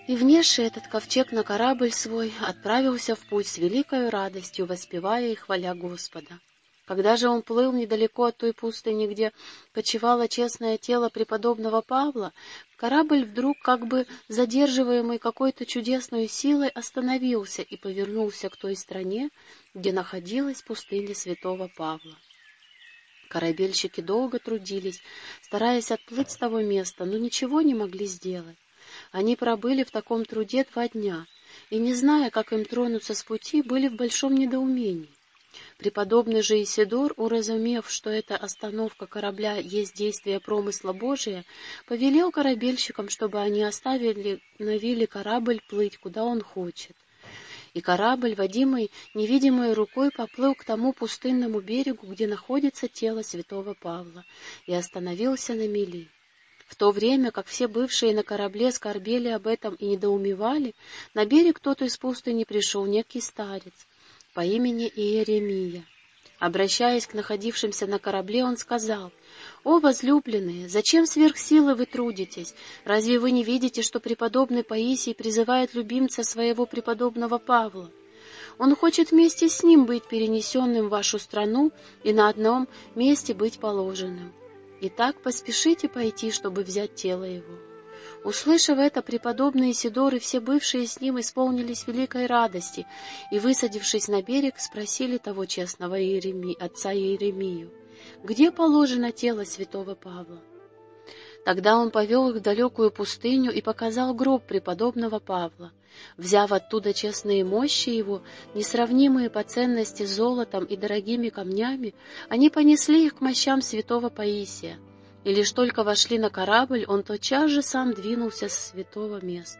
И, внесший этот ковчег на корабль свой, отправился в путь с великою радостью, воспевая и хваля Господа. Когда же он плыл недалеко от той пустыни, где почивало честное тело преподобного Павла, корабль вдруг, как бы задерживаемый какой-то чудесной силой, остановился и повернулся к той стране, где находилась пустыня святого Павла. Корабельщики долго трудились, стараясь отплыть с того места, но ничего не могли сделать. Они пробыли в таком труде два дня, и, не зная, как им тронуться с пути, были в большом недоумении. Преподобный же Исидор, уразумев, что эта остановка корабля есть действие промысла Божия, повелел корабельщикам, чтобы они оставили на вилле корабль плыть, куда он хочет. И корабль, водимый невидимой рукой, поплыл к тому пустынному берегу, где находится тело святого Павла, и остановился на мели. В то время, как все бывшие на корабле скорбели об этом и недоумевали, на берег кто-то из пустыни пришел некий старец, по имени Иеремия. Обращаясь к находившимся на корабле, он сказал, «О, возлюбленные, зачем сверх силы вы трудитесь? Разве вы не видите, что преподобный Паисий призывает любимца своего преподобного Павла? Он хочет вместе с ним быть перенесенным в вашу страну и на одном месте быть положенным. Итак, поспешите пойти, чтобы взять тело его». Услышав это, преподобный Исидор и все бывшие с ним исполнились великой радости и, высадившись на берег, спросили того честного Иереми, отца Иеремию, где положено тело святого Павла. Тогда он повел их в далекую пустыню и показал гроб преподобного Павла. Взяв оттуда честные мощи его, несравнимые по ценности золотом и дорогими камнями, они понесли их к мощам святого Паисия — и лишь только вошли на корабль, он тотчас же сам двинулся с святого места.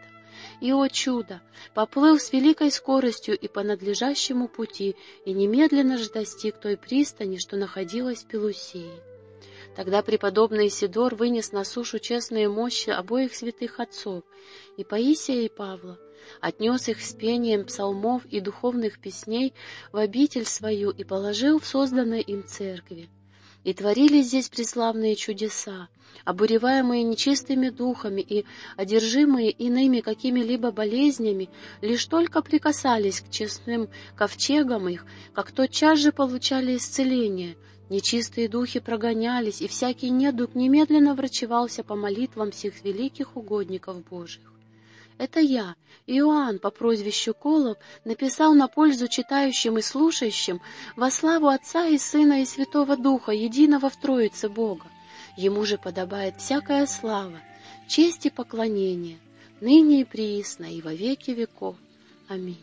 И, о чудо, поплыл с великой скоростью и по надлежащему пути, и немедленно же достиг той пристани, что находилась в Пелусии. Тогда преподобный Сидор вынес на сушу честные мощи обоих святых отцов, и Паисия, и Павла, отнес их с пением псалмов и духовных песней в обитель свою и положил в созданной им церкви. И творились здесь преславные чудеса, обуреваемые нечистыми духами и одержимые иными какими-либо болезнями, лишь только прикасались к честным ковчегам их, как тотчас же получали исцеление. Нечистые духи прогонялись, и всякий недуг немедленно врачевался по молитвам всех великих угодников Божьих. Это я, Иоанн по прозвищу Колов, написал на пользу читающим и слушающим во славу Отца и Сына и Святого Духа, единого в Троице Бога. Ему же подобает всякая слава, честь и поклонение, ныне и приисно, и во веки веков. Аминь.